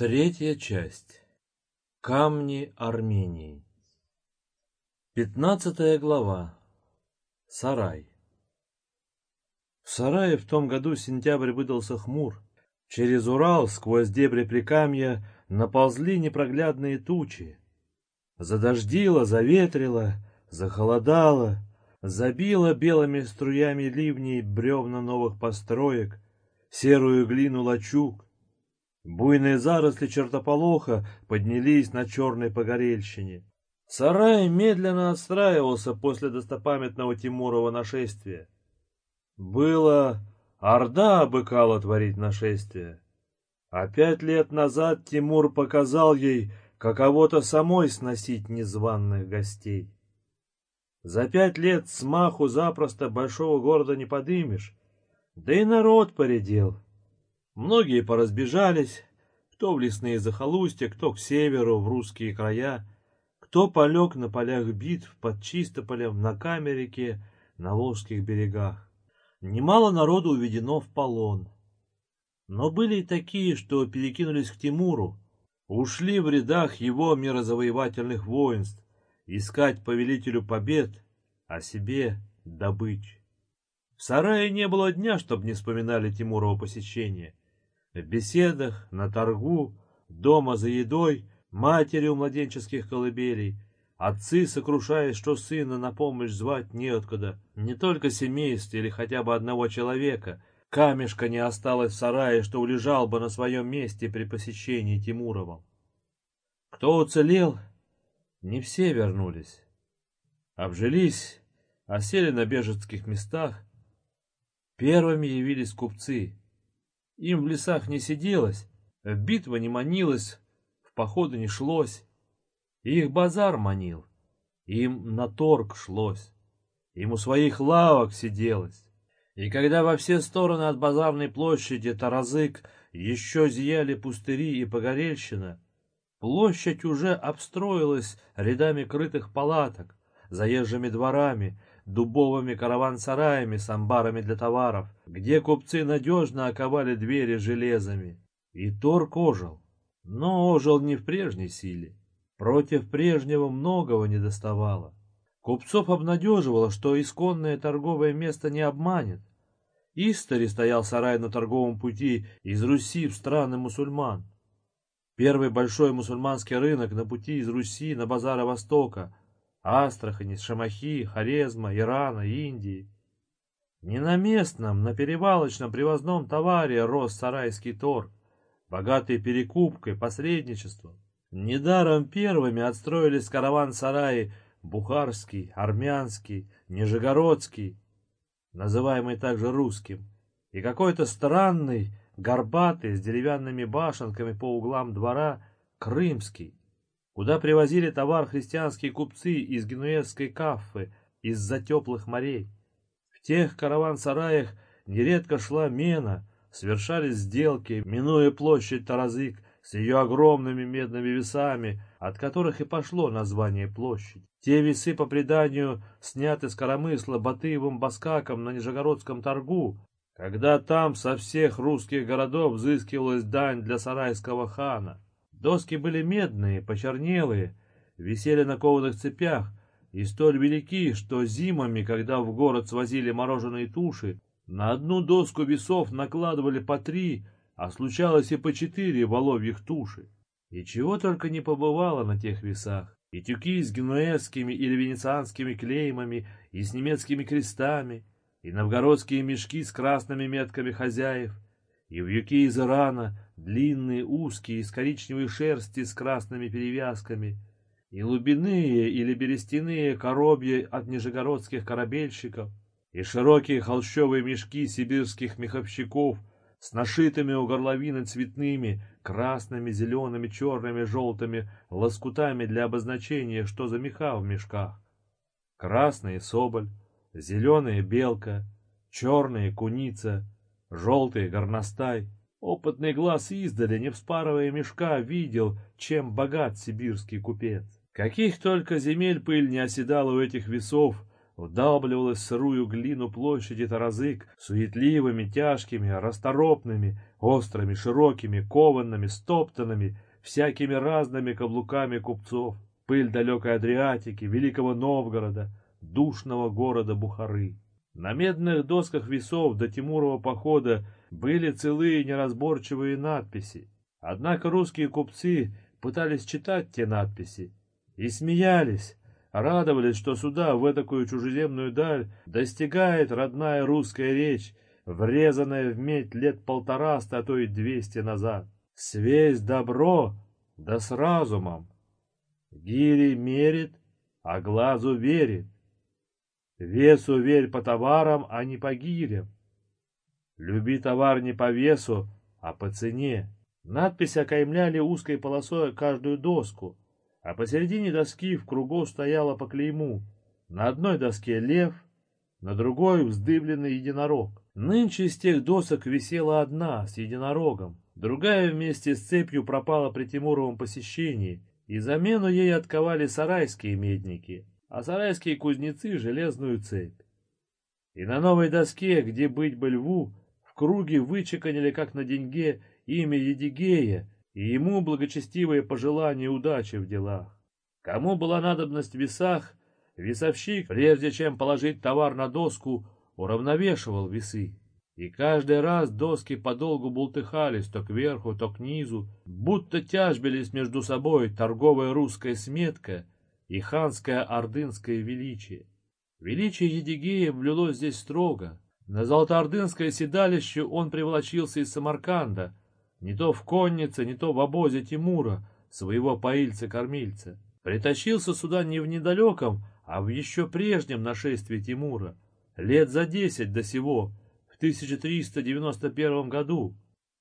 Третья часть. Камни Армении. Пятнадцатая глава. Сарай. В сарае в том году сентябрь выдался хмур. Через Урал, сквозь дебри прикамья, наползли непроглядные тучи. Задождило, заветрило, захолодало, забило белыми струями ливней бревна новых построек, серую глину лачуг, Буйные заросли чертополоха поднялись на черной погорельщине. Сарай медленно отстраивался после достопамятного Тимурова нашествия. Было Орда обыкала творить нашествие. А пять лет назад Тимур показал ей, каково-то самой сносить незваных гостей. За пять лет смаху запросто большого города не подымешь, да и народ поредел. Многие поразбежались, кто в лесные захолустья, кто к северу, в русские края, кто полег на полях битв под Чистополем, на Камерике, на Волжских берегах. Немало народу уведено в полон. Но были и такие, что перекинулись к Тимуру, ушли в рядах его мирозавоевательных воинств, искать повелителю побед, а себе добычи. В сарае не было дня, чтобы не вспоминали Тимурова посещение. В беседах, на торгу, дома за едой, матери у младенческих колыбелей, отцы, сокрушаясь, что сына на помощь звать неоткуда, не только семейство или хотя бы одного человека, камешка не осталось в сарае, что улежал бы на своем месте при посещении Тимуровым. Кто уцелел, не все вернулись. Обжились, осели на бежецких местах. Первыми явились купцы — им в лесах не сиделось, в битвы не манилось, в походы не шлось. Их базар манил, им на торг шлось, им у своих лавок сиделось. И когда во все стороны от базарной площади Таразык еще зияли пустыри и погорельщина, площадь уже обстроилась рядами крытых палаток, заезжими дворами, дубовыми караван-сараями с амбарами для товаров, где купцы надежно оковали двери железами. И торг ожил, но ожил не в прежней силе. Против прежнего многого не доставало. Купцов обнадеживало, что исконное торговое место не обманет. Истори стоял сарай на торговом пути из Руси в страны мусульман. Первый большой мусульманский рынок на пути из Руси на базары Востока — Астрахани, Шамахи, Хорезма, Ирана, Индии. Не на местном, на перевалочном привозном товаре рос сарайский торг, богатый перекупкой, посредничеством. Недаром первыми отстроились караван-сараи Бухарский, Армянский, Нижегородский, называемый также русским, и какой-то странный, горбатый, с деревянными башенками по углам двора, Крымский куда привозили товар христианские купцы из генуэзской каффы, из-за теплых морей. В тех караван-сараях нередко шла мена, совершались сделки, минуя площадь Таразык с ее огромными медными весами, от которых и пошло название площадь. Те весы, по преданию, сняты с коромысла Батыевым Баскаком на Нижегородском торгу, когда там со всех русских городов взыскивалась дань для сарайского хана. Доски были медные, почернелые, висели на кованых цепях и столь велики, что зимами, когда в город свозили мороженые туши, на одну доску весов накладывали по три, а случалось и по четыре воловьих туши. И чего только не побывало на тех весах. И тюки с генуэзскими или венецианскими клеймами, и с немецкими крестами, и новгородские мешки с красными метками хозяев, и вьюки из Ирана, длинные, узкие, из коричневой шерсти с красными перевязками, и лубяные или берестяные коробья от нижегородских корабельщиков, и широкие холщовые мешки сибирских меховщиков с нашитыми у горловины цветными, красными, зелеными, черными, желтыми лоскутами для обозначения, что за меха в мешках. Красные — соболь, зеленые — белка, черные — куница, желтые — горностай — Опытный глаз издали, не вспарывая мешка, видел, чем богат сибирский купец. Каких только земель пыль не оседала у этих весов, вдалбливалась сырую глину площади Таразык суетливыми, тяжкими, расторопными, острыми, широкими, кованными, стоптанными, всякими разными каблуками купцов, пыль далекой Адриатики, Великого Новгорода, душного города Бухары. На медных досках весов до Тимурова похода были целые неразборчивые надписи. Однако русские купцы пытались читать те надписи и смеялись, радовались, что сюда, в такую чужеземную даль, достигает родная русская речь, врезанная в медь лет полтораста, а то и двести назад. Свесь добро, да с разумом. Гири мерит, а глазу верит. Весу верь по товарам, а не по гирям. Люби товар не по весу, а по цене. Надписи окаймляли узкой полосой каждую доску, а посередине доски в кругу стояло по клейму. На одной доске лев, на другой вздыбленный единорог. Нынче из тех досок висела одна с единорогом, другая вместе с цепью пропала при Тимуровом посещении, и замену ей отковали сарайские медники, а сарайские кузнецы — железную цепь. И на новой доске, где быть бы льву, в круге вычеканили, как на деньге, имя Едигея и ему благочестивые пожелания удачи в делах. Кому была надобность в весах, весовщик, прежде чем положить товар на доску, уравновешивал весы. И каждый раз доски подолгу бултыхались то кверху, то к низу, будто тяжбились между собой торговая русская сметка и ханское ордынское величие. Величие Едигея влилось здесь строго. На золотоордынское седалище он приволочился из Самарканда, не то в коннице, не то в обозе Тимура, своего поильца-кормильца. Притащился сюда не в недалеком, а в еще прежнем нашествии Тимура, лет за десять до сего, в 1391 году.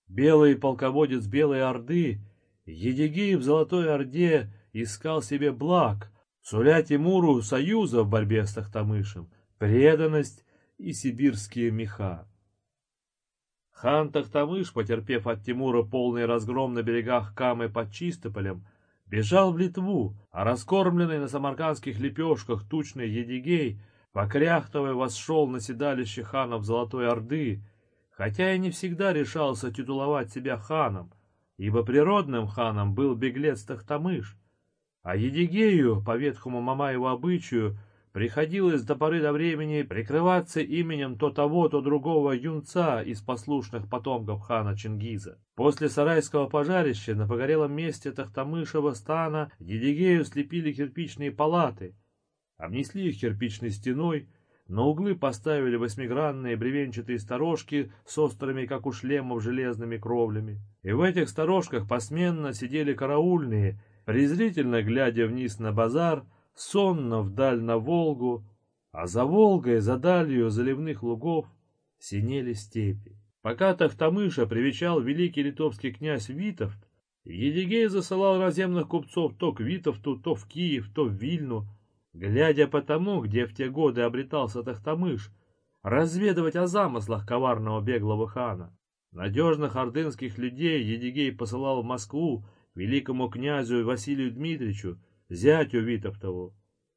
Белый полководец Белой Орды, Едигей в Золотой Орде искал себе благ, суля Тимуру союза в борьбе с Тахтамышем, преданность и сибирские меха. Хан Тахтамыш, потерпев от Тимура полный разгром на берегах Камы под Чистополем, бежал в Литву, а раскормленный на самаркандских лепешках тучный Едигей, покряхтовый, восшел на седалище ханов Золотой Орды, хотя и не всегда решался титуловать себя ханом, ибо природным ханом был беглец Тахтамыш, а Едигею, по ветхому Мамаеву обычаю, Приходилось до поры до времени прикрываться именем то того, то другого юнца из послушных потомков хана Чингиза. После сарайского пожарища на погорелом месте Тахтамышева стана Едигею слепили кирпичные палаты, обнесли их кирпичной стеной, на углы поставили восьмигранные бревенчатые сторожки с острыми, как у шлемов, железными кровлями. И в этих сторожках посменно сидели караульные, презрительно глядя вниз на базар, сонно вдаль на Волгу, а за Волгой, за далью заливных лугов, синели степи. Пока Тахтамыша привечал великий литовский князь Витовт, Едигей засылал разъемных купцов то к Витовту, то в Киев, то в Вильну, глядя по тому, где в те годы обретался Тахтамыш, разведывать о замыслах коварного беглого хана. Надежных ордынских людей Едигей посылал в Москву великому князю Василию Дмитриевичу зятю Витовтову,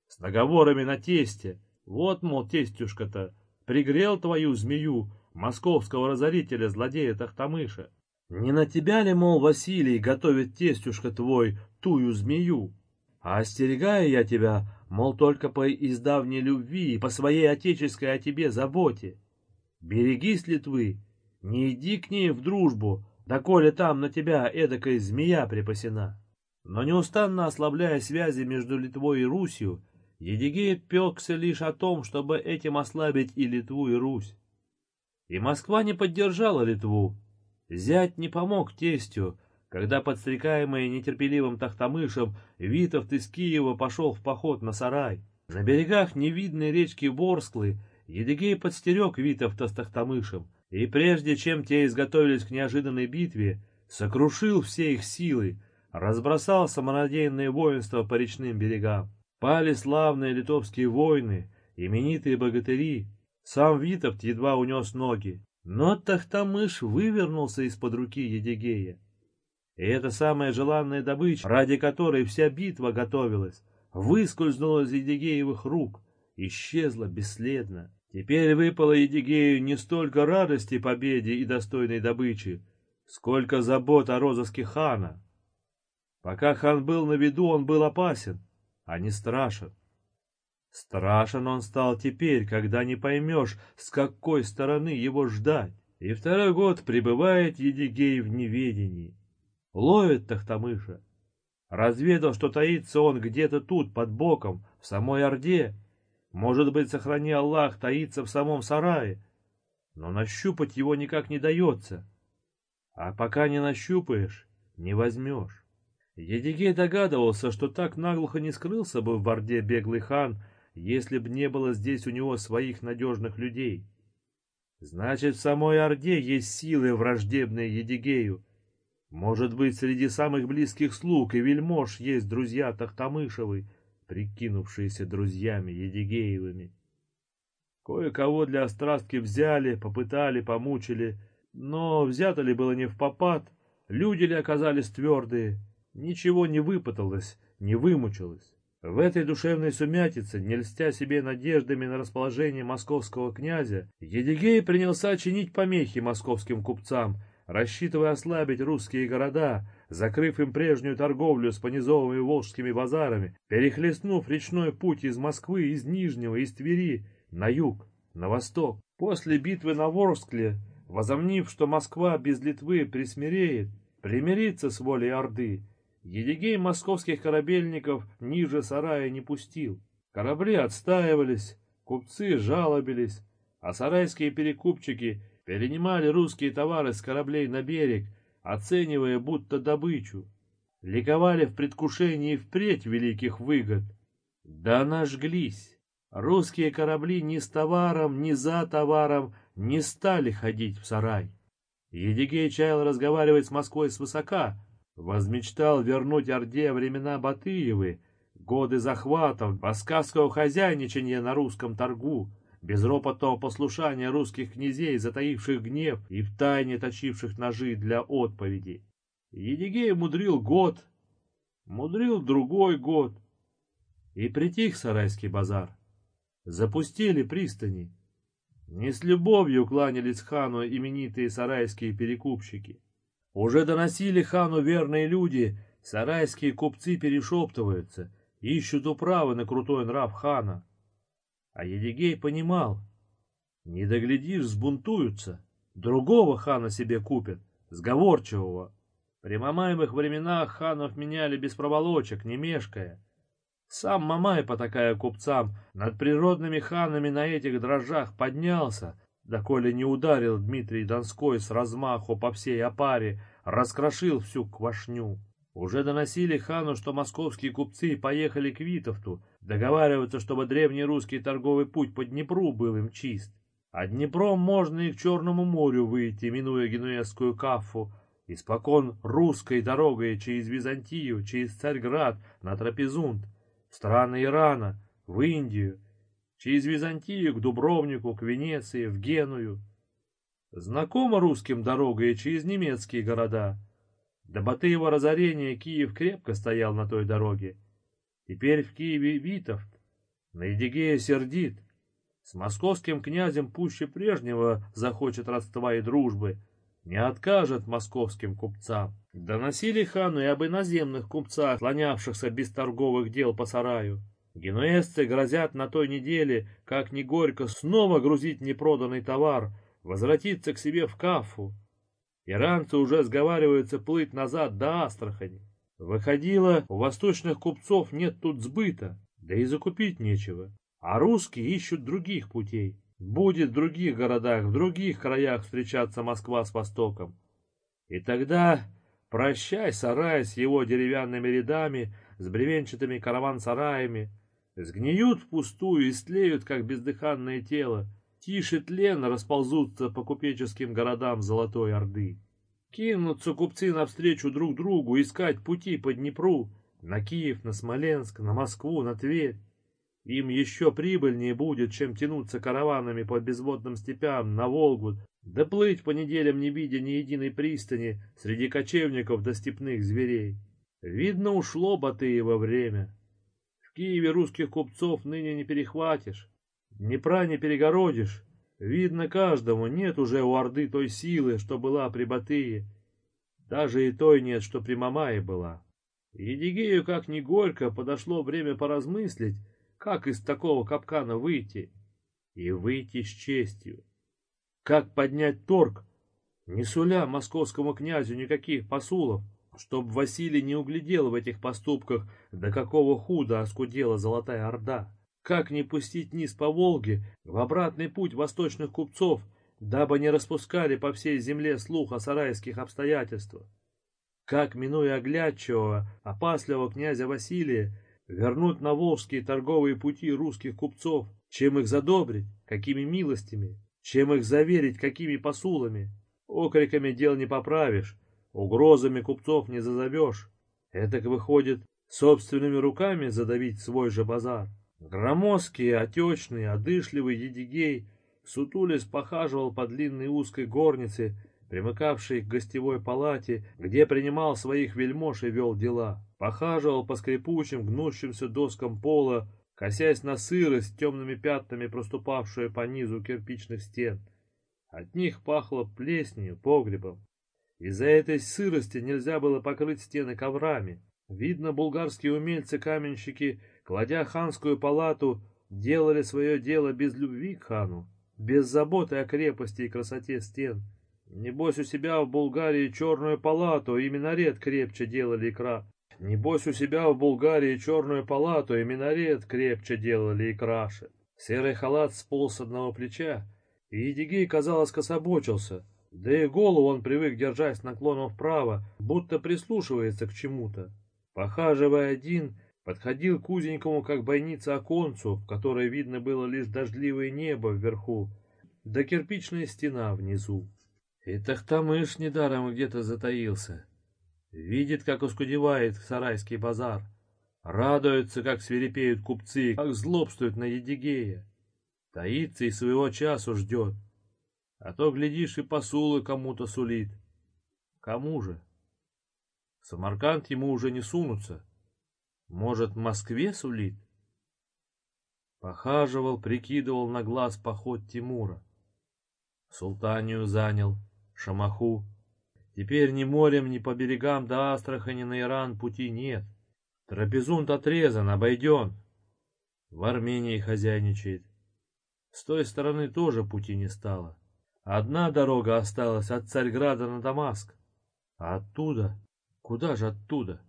с наговорами на тесте. Вот, мол, тестюшка-то, пригрел твою змею, московского разорителя, злодея Тахтамыша. Не на тебя ли, мол, Василий, готовит тестюшка твой тую змею? А остерегаю я тебя, мол, только по издавней любви и по своей отеческой о тебе заботе. Берегись, Литвы, не иди к ней в дружбу, доколе там на тебя эдакая змея припасена. Но неустанно ослабляя связи между Литвой и Русью, Едигей пекся лишь о том, чтобы этим ослабить и Литву, и Русь. И Москва не поддержала Литву. Зять не помог тестю, когда, подстрекаемый нетерпеливым Тахтамышем, Витовт из Киева пошел в поход на сарай. На берегах невидной речки Ворсклы Едигей подстерег Витовта с Тахтамышем, и прежде чем те изготовились к неожиданной битве, сокрушил все их силы, разбросал самонадеянное воинство по речным берегам. Пали славные литовские воины, именитые богатыри. Сам Витовт едва унес ноги. Но Тахтамыш вывернулся из-под руки Едигея. И эта самая желанная добыча, ради которой вся битва готовилась, выскользнула из Едигеевых рук, исчезла бесследно. Теперь выпало Едигею не столько радости победе и достойной добычи, Сколько забот о розыске хана. Пока хан был на виду, он был опасен, а не страшен. Страшен он стал теперь, когда не поймешь, с какой стороны его ждать. И второй год пребывает Едигей в неведении. Ловит Тахтамыша. Разведал, что таится он где-то тут, под боком, в самой Орде. Может быть, сохрани Аллах, таится в самом сарае. Но нащупать его никак не дается. А пока не нащупаешь, не возьмешь. Едигей догадывался, что так наглухо не скрылся бы в Орде беглый хан, если б не было здесь у него своих надежных людей. Значит, в самой Орде есть силы, враждебные Едигею. Может быть, среди самых близких слуг и вельмож есть друзья Тахтамышевы, прикинувшиеся друзьями Едигеевыми. Кое-кого для острастки взяли, попытали, помучили, но взято ли было не в попад, люди ли оказались твердые, ничего не выпыталось, не вымучилось. В этой душевной сумятице, не льстя себе надеждами на расположение московского князя, Едигей принялся чинить помехи московским купцам, рассчитывая ослабить русские города, закрыв им прежнюю торговлю с понизовыми волжскими базарами, перехлестнув речной путь из Москвы, из Нижнего, из Твери на юг, на восток. После битвы на Ворскле, возомнив, что Москва без Литвы присмиреет, примирится с волей Орды, Едигей московских корабельников ниже сарая не пустил. Корабли отстаивались, купцы жалобились, а сарайские перекупчики перенимали русские товары с кораблей на берег, оценивая будто добычу. Ликовали в предвкушении впредь великих выгод. Да нажглись. Русские корабли ни с товаром, ни за товаром не стали ходить в сарай. Едигей чаял разговаривать с Москвой свысока, Возмечтал вернуть Орде времена Батыевы, годы захватов, баскавского хозяйничания на русском торгу, безропотного послушания русских князей, затаивших гнев и втайне точивших ножи для отповеди. Едигей мудрил год, мудрил другой год, и притих сарайский базар. Запустили пристани. Не с любовью кланялись хану именитые сарайские перекупщики. Уже доносили хану верные люди, сарайские купцы перешептываются, ищут управы на крутой нрав хана. А Едигей понимал, не доглядишь, сбунтуются, другого хана себе купят, сговорчивого. При Мамаевых временах ханов меняли без проволочек, не мешкая. Сам Мамай, потакая купцам, над природными ханами на этих дрожжах поднялся, доколе не ударил Дмитрий Донской с размаху по всей опаре, раскрошил всю квашню. Уже доносили хану, что московские купцы поехали к Витовту, договариваться, чтобы древний русский торговый путь по Днепру был им чист. А Днепром можно и к Черному морю выйти, минуя генуэзскую кафу, испокон русской дорогой через Византию, через Царьград, на Трапезунд, в страны Ирана, в Индию, через Византию к Дубровнику, к Венеции, в Геную. Знакома русским дорога и через немецкие города. До Батыева разорения Киев крепко стоял на той дороге. Теперь в Киеве Витовт, на Едигея сердит. С московским князем пуще прежнего захочет родства и дружбы, не откажет московским купцам. Доносили хану и об иноземных купцах, слонявшихся без торговых дел по сараю. Генуэзцы грозят на той неделе, как ни горько, снова грузить непроданный товар, возвратиться к себе в Кафу. Иранцы уже сговариваются плыть назад до Астрахани. Выходило, у восточных купцов нет тут сбыта, да и закупить нечего. А русские ищут других путей. Будет в других городах, в других краях встречаться Москва с Востоком. И тогда прощай сарай с его деревянными рядами, с бревенчатыми караван-сараями, Сгниют впустую и стлеют, как бездыханное тело. Тише тлен расползутся по купеческим городам Золотой Орды. Кинутся купцы навстречу друг другу, искать пути по Днепру, на Киев, на Смоленск, на Москву, на Тверь. Им еще прибыльнее будет, чем тянуться караванами по безводным степям на Волгу, да плыть по неделям не видя ни единой пристани среди кочевников до степных зверей. Видно, ушло Батыево время. В Киеве русских купцов ныне не перехватишь, Днепра не перегородишь. Видно каждому, нет уже у Орды той силы, что была при Батые. Даже и той нет, что при Мамае была. Едигею, как ни горько, подошло время поразмыслить, как из такого капкана выйти. И выйти с честью. Как поднять торг, не суля московскому князю никаких посулов, чтоб Василий не углядел в этих поступках, до какого худа оскудела Золотая Орда. Как не пустить низ по Волге в обратный путь восточных купцов, дабы не распускали по всей земле слух о сарайских обстоятельствах? Как, минуя оглядчивого, опасливого князя Василия, вернуть на волжские торговые пути русских купцов, чем их задобрить, какими милостями, чем их заверить, какими посулами? Окриками дел не поправишь, угрозами купцов не зазовешь. Этак выходит, собственными руками задавить свой же базар. Громоздкий, отечный, одышливый Едигей сутулис похаживал по длинной узкой горнице, примыкавшей к гостевой палате, где принимал своих вельмож и вел дела. Похаживал по скрипучим, гнущимся доскам пола, косясь на сырость темными пятнами, проступавшую по низу кирпичных стен. От них пахло плесенью, погребом. Из-за этой сырости нельзя было покрыть стены коврами. Видно, булгарские умельцы-каменщики Кладя ханскую палату, делали свое дело без любви к хану, без заботы о крепости и красоте стен. Небось у себя в Булгарии черную палату и минарет крепче делали икра. Небось у себя в Булгарии черную палату и минарет крепче делали и краше. Серый халат сполз с одного плеча, и Едигей, казалось, кособочился, да и голову он привык держать с наклоном вправо, будто прислушивается к чему-то. Похаживая один, Подходил к узенькому, как бойница, оконцу, в которой видно было лишь дождливое небо вверху, да кирпичная стена внизу. И Тахтамыш недаром где-то затаился. Видит, как ускудевает сарайский базар. Радуется, как свирепеют купцы, как злобствуют на Едигея. Таится и своего часу ждет. А то, глядишь, и посулы кому-то сулит. Кому же? В Самарканд ему уже не сунутся. Может, Москве сулит? Похаживал, прикидывал на глаз поход Тимура. Султанию занял, Шамаху. Теперь ни морем, ни по берегам до Астрахани на Иран пути нет. Трапезунд отрезан, обойден. В Армении хозяйничает. С той стороны тоже пути не стало. Одна дорога осталась от Царьграда на Дамаск. А оттуда? Куда же оттуда?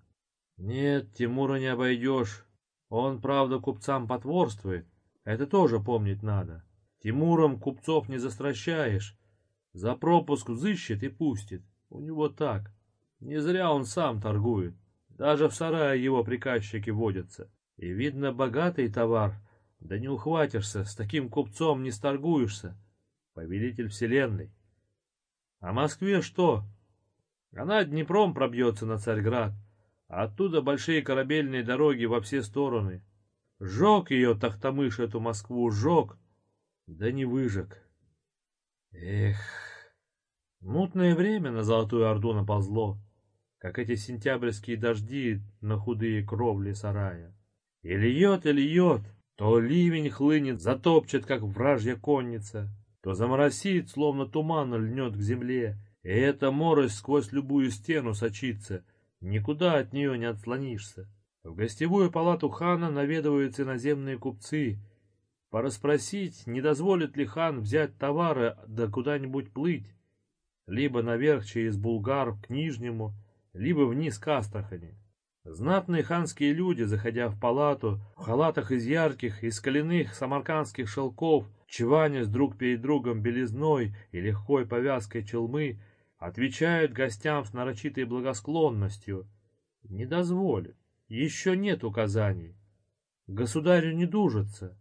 Нет, Тимура не обойдешь. Он, правда, купцам потворствует. Это тоже помнить надо. Тимуром купцов не застращаешь. За пропуск взыщет и пустит. У него так. Не зря он сам торгует. Даже в сарае его приказчики водятся. И видно, богатый товар. Да не ухватишься, с таким купцом не сторгуешься. Повелитель вселенной. А Москве что? Она Днепром пробьется на Царьград. Оттуда большие корабельные дороги во все стороны. Жег ее Тахтамыш, эту Москву, жег, да не выжег. Эх, мутное время на Золотую Орду наползло, как эти сентябрьские дожди на худые кровли сарая. И льет, и льет, то ливень хлынет, затопчет, как вражья конница, то заморосит, словно туман льнет к земле, и эта морось сквозь любую стену сочится, Никуда от нее не отслонишься. В гостевую палату хана наведываются иноземные купцы. Пораспросить, не дозволит ли хан взять товары да куда-нибудь плыть. Либо наверх через Булгар к Нижнему, либо вниз к Астрахани. Знатные ханские люди, заходя в палату, в халатах из ярких и скаляных самаркандских шелков, чеванясь друг перед другом белизной и легкой повязкой челмы, Отвечают гостям с нарочитой благосклонностью. Не дозволит. Еще нет указаний. Государю не дужится.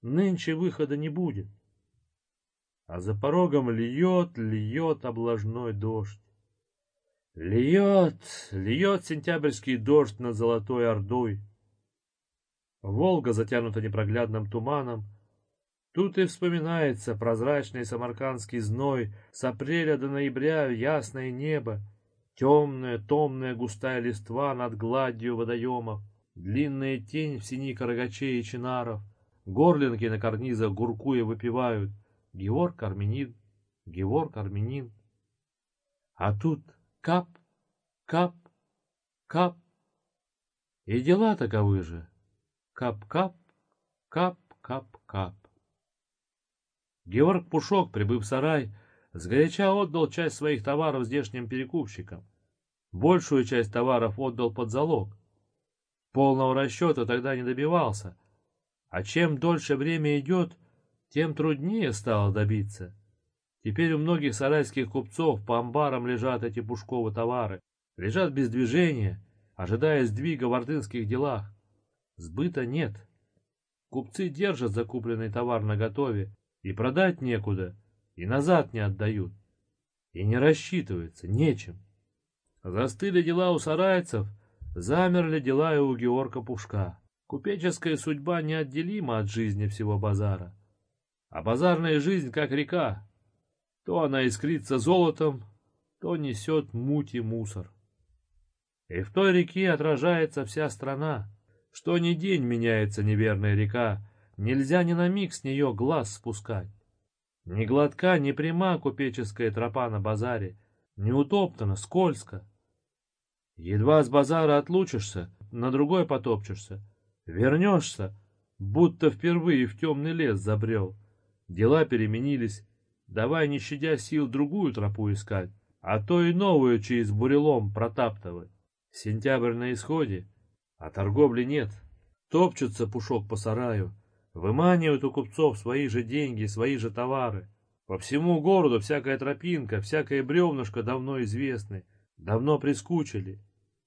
Нынче выхода не будет. А за порогом льет, льет облажной дождь. Льет, льет сентябрьский дождь над Золотой Ордой. Волга затянута непроглядным туманом, Тут и вспоминается прозрачный самаркандский зной, с апреля до ноября ясное небо, темная, томная густая листва над гладью водоемов, длинная тень в сени карагачей и чинаров, горлинки на карнизах гуркуя выпевают «Георг Армянин, Георг Армянин». А тут кап, Кап, кап. И дела таковы же. Кап-кап, кап-кап-кап. Георг Пушок, прибыв в сарай, сгоряча отдал часть своих товаров здешним перекупщикам. Большую часть товаров отдал под залог. Полного расчета тогда не добивался. А чем дольше время идет, тем труднее стало добиться. Теперь у многих сарайских купцов по амбарам лежат эти пушковые товары, лежат без движения, ожидая сдвига в ордынских делах. Сбыта нет. Купцы держат закупленный товар наготове, и продать некуда, и назад не отдают. И не рассчитывается, нечем. Застыли дела у сарайцев, замерли дела и у Георга Пушка. Купеческая судьба неотделима от жизни всего базара. А базарная жизнь как река. То она искрится золотом, то несет муть и мусор. И в той реке отражается вся страна. Что ни день меняется неверная река, нельзя ни на миг с нее глаз спускать. Ни гладка, ни пряма купеческая тропа на базаре, не утоптана, скользко. Едва с базара отлучишься, на другой потопчешься, вернешься, будто впервые в темный лес забрел. Дела переменились, давай, не щадя сил, другую тропу искать, а то и новую через бурелом протаптывать. Сентябрь на исходе, а торговли нет. Топчутся пушок по сараю, выманивают у купцов свои же деньги, свои же товары. По всему городу всякая тропинка, всякое бревнышко давно известны, давно прискучили.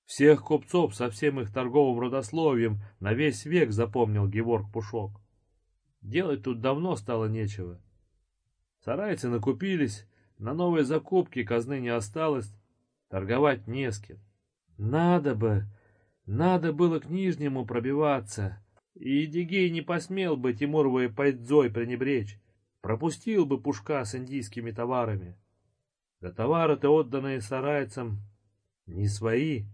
Всех купцов со всем их торговым родословием на весь век запомнил Геворг Пушок. Делать тут давно стало нечего. Сарайцы накупились, на новые закупки казны не осталось, торговать не с кем. Надо бы, надо было к Нижнему пробиваться, и Едигей не посмел бы Тимуровой пайдзой пренебречь, пропустил бы Пушка с индийскими товарами. Да товары-то отданные сарайцам не свои.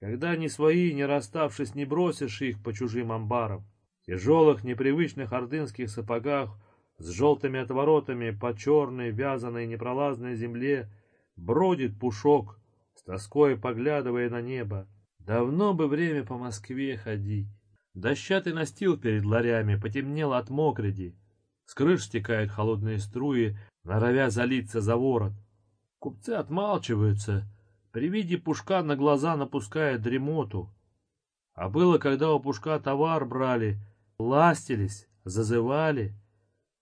Когда не свои, не расставшись, не бросишь их по чужим амбарам. В тяжелых, непривычных ордынских сапогах с желтыми отворотами по черной, вязаной, непролазной земле бродит Пушок, с тоской поглядывая на небо. Давно бы время по Москве ходить. Дощатый настил перед ларями потемнел от мокреди. С крыш стекают холодные струи, норовя залиться за ворот. Купцы отмалчиваются, при виде пушка на глаза напуская дремоту. А было, когда у пушка товар брали, ластились, зазывали.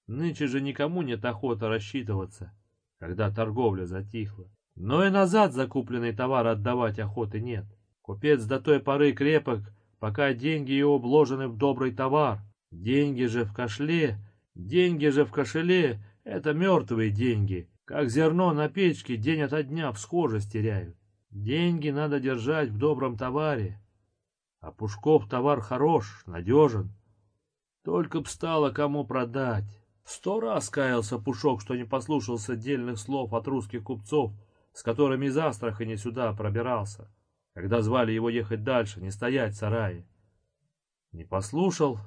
Нынче же никому нет охоты рассчитываться, когда торговля затихла. Но и назад закупленный товар отдавать охоты нет. Купец до той поры крепок, пока деньги его вложены в добрый товар. Деньги же в кошле, деньги же в кошеле — это мертвые деньги, как зерно на печке день ото дня всхожесть теряют. Деньги надо держать в добром товаре. А Пушков товар хорош, надежен. Только б стало кому продать. Сто раз каялся Пушок, что не послушался дельных слов от русских купцов, с которыми из Астрахани сюда пробирался, когда звали его ехать дальше, не стоять в сарае. Не послушал,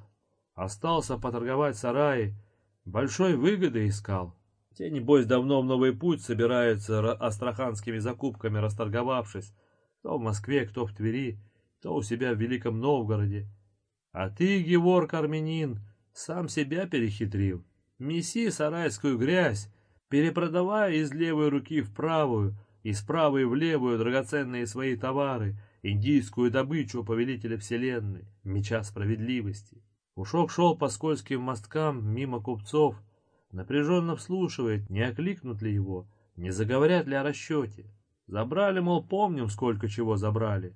остался поторговать в сарае, большой выгоды искал. Те, небось, давно в новый путь собираются астраханскими закупками расторговавшись, кто в Москве, кто в Твери, кто у себя в Великом Новгороде. А ты, Геворг Армянин, сам себя перехитрил. Меси сарайскую грязь, перепродавая из левой руки в правую, из правой в левую драгоценные свои товары, индийскую добычу повелителя вселенной, меча справедливости. Ушок шел по скользким мосткам мимо купцов, напряженно вслушивает, не окликнут ли его, не заговорят ли о расчете. Забрали, мол, помним, сколько чего забрали.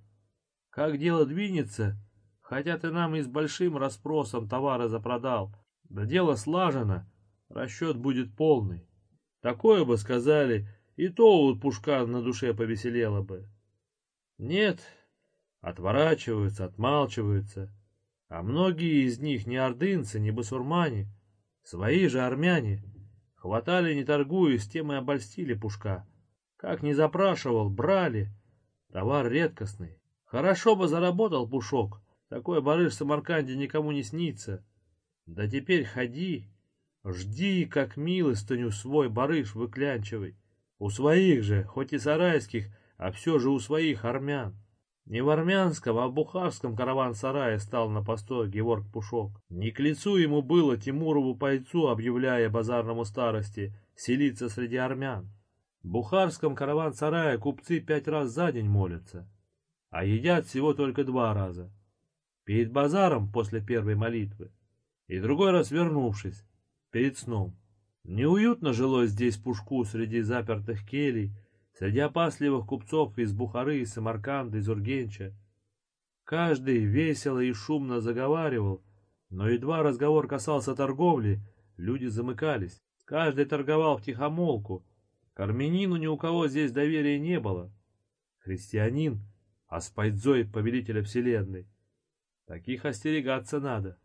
Как дело двинется, хотя ты нам и с большим расспросом товары запродал, да дело слажено, расчет будет полный. Такое бы сказали, и то у Пушка на душе повеселело бы. Нет, отворачиваются, отмалчиваются. А многие из них не ордынцы, не басурмане, свои же армяне. Хватали, не торгуясь, тем и обольстили Пушка. Как не запрашивал, брали. Товар редкостный. Хорошо бы заработал Пушок. Такой барыш в Самарканде никому не снится. Да теперь ходи, Жди, как милостыню свой барыш выклянчивай. У своих же, хоть и сарайских, а все же у своих армян. Не в армянском, а в бухарском караван-сарае стал на постой Геворг Пушок. Не к лицу ему было Тимурову пайцу, объявляя базарному старости, селиться среди армян. В бухарском караван-сарае купцы пять раз за день молятся, а едят всего только два раза. Перед базаром после первой молитвы и другой раз вернувшись, перед сном. Неуютно жилось здесь Пушку среди запертых келей, Среди опасливых купцов из Бухары, из Самарканда, из Ургенча. Каждый весело и шумно заговаривал, но едва разговор касался торговли, люди замыкались. Каждый торговал в тихомолку. К ни у кого здесь доверия не было. Христианин, а спайдзой повелителя вселенной. Таких остерегаться надо.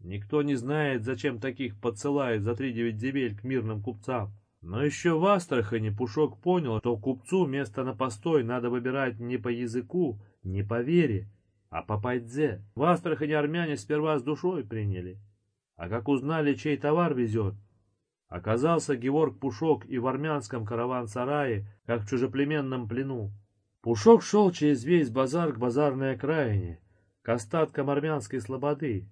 Никто не знает, зачем таких подсылают за три девять земель к мирным купцам. Но еще в Астрахани Пушок понял, что купцу место на постой надо выбирать не по языку, не по вере, а по пайдзе. В Астрахани армяне сперва с душой приняли. А как узнали, чей товар везет, оказался Геворг Пушок и в армянском караван-сарае, как в чужеплеменном плену. Пушок шел через весь базар к базарной окраине, к остаткам армянской слободы.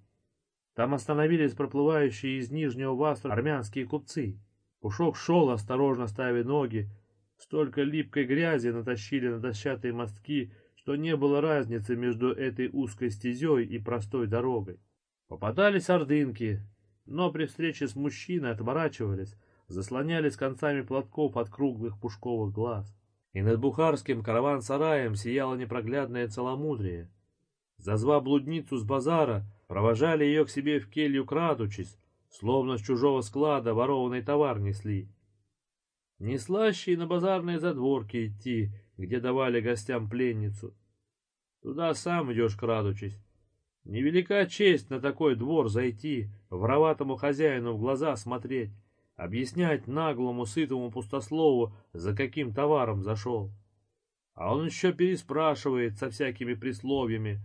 Там остановились проплывающие из Нижнего Вастра армянские купцы. Пушок шел, осторожно ставя ноги. Столько липкой грязи натащили на дощатые мостки, что не было разницы между этой узкой стезей и простой дорогой. Попадались ордынки, но при встрече с мужчиной отворачивались, заслонялись концами платков от круглых пушковых глаз. И над бухарским караван-сараем сияло непроглядное целомудрие. Зазва блудницу с базара, провожали ее к себе в келью крадучись, Словно с чужого склада ворованный товар несли. Не слаще и на базарные задворки идти, где давали гостям пленницу. Туда сам идешь крадучись. Невелика честь на такой двор зайти, вороватому хозяину в глаза смотреть, объяснять наглому сытому пустослову, за каким товаром зашел. А он еще переспрашивает со всякими присловиями,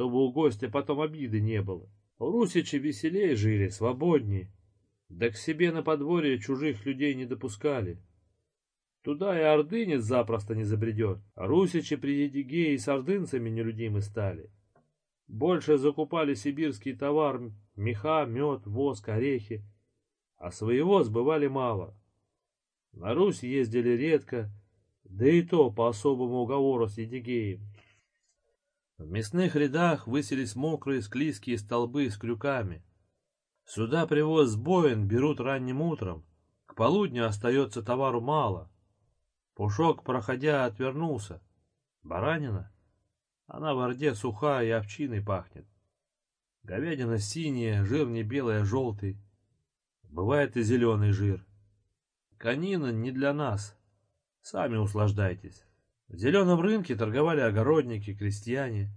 чтобы у гостя потом обиды не было. Русичи веселее жили, свободнее. Да к себе на подворье чужих людей не допускали. Туда и ордынец запросто не забредет. А русичи при Едигее с ордынцами нелюдимы стали. Больше закупали сибирский товар, меха, мед, воск, орехи. А своего сбывали мало. На Русь ездили редко, да и то по особому уговору с Едигеем. В мясных рядах высились мокрые склизкие столбы с крюками. Сюда привоз сбоин берут ранним утром. К полудню остается товару мало. Пушок, проходя, отвернулся. Баранина? Она в орде сухая и овчиной пахнет. Говядина синяя, жир не белый, а желтый. Бывает и зеленый жир. Конина не для нас. Сами услаждайтесь. В зеленом рынке торговали огородники, крестьяне.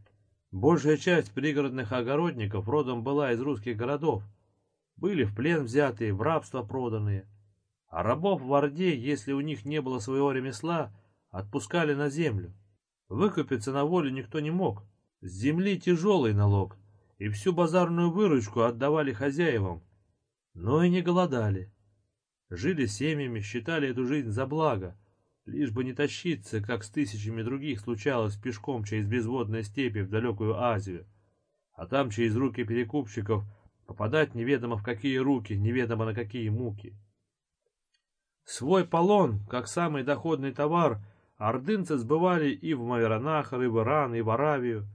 Большая часть пригородных огородников родом была из русских городов. Были в плен взятые, в рабство проданные. А рабов в Орде, если у них не было своего ремесла, отпускали на землю. Выкупиться на волю никто не мог. С земли тяжелый налог, и всю базарную выручку отдавали хозяевам. Но и не голодали. Жили семьями, считали эту жизнь за благо, Лишь бы не тащиться, как с тысячами других случалось пешком через безводные степи в далекую Азию, а там через руки перекупщиков попадать неведомо в какие руки, неведомо на какие муки. Свой полон, как самый доходный товар, ордынцы сбывали и в Маверанахар, и в Иран, и в Аравию.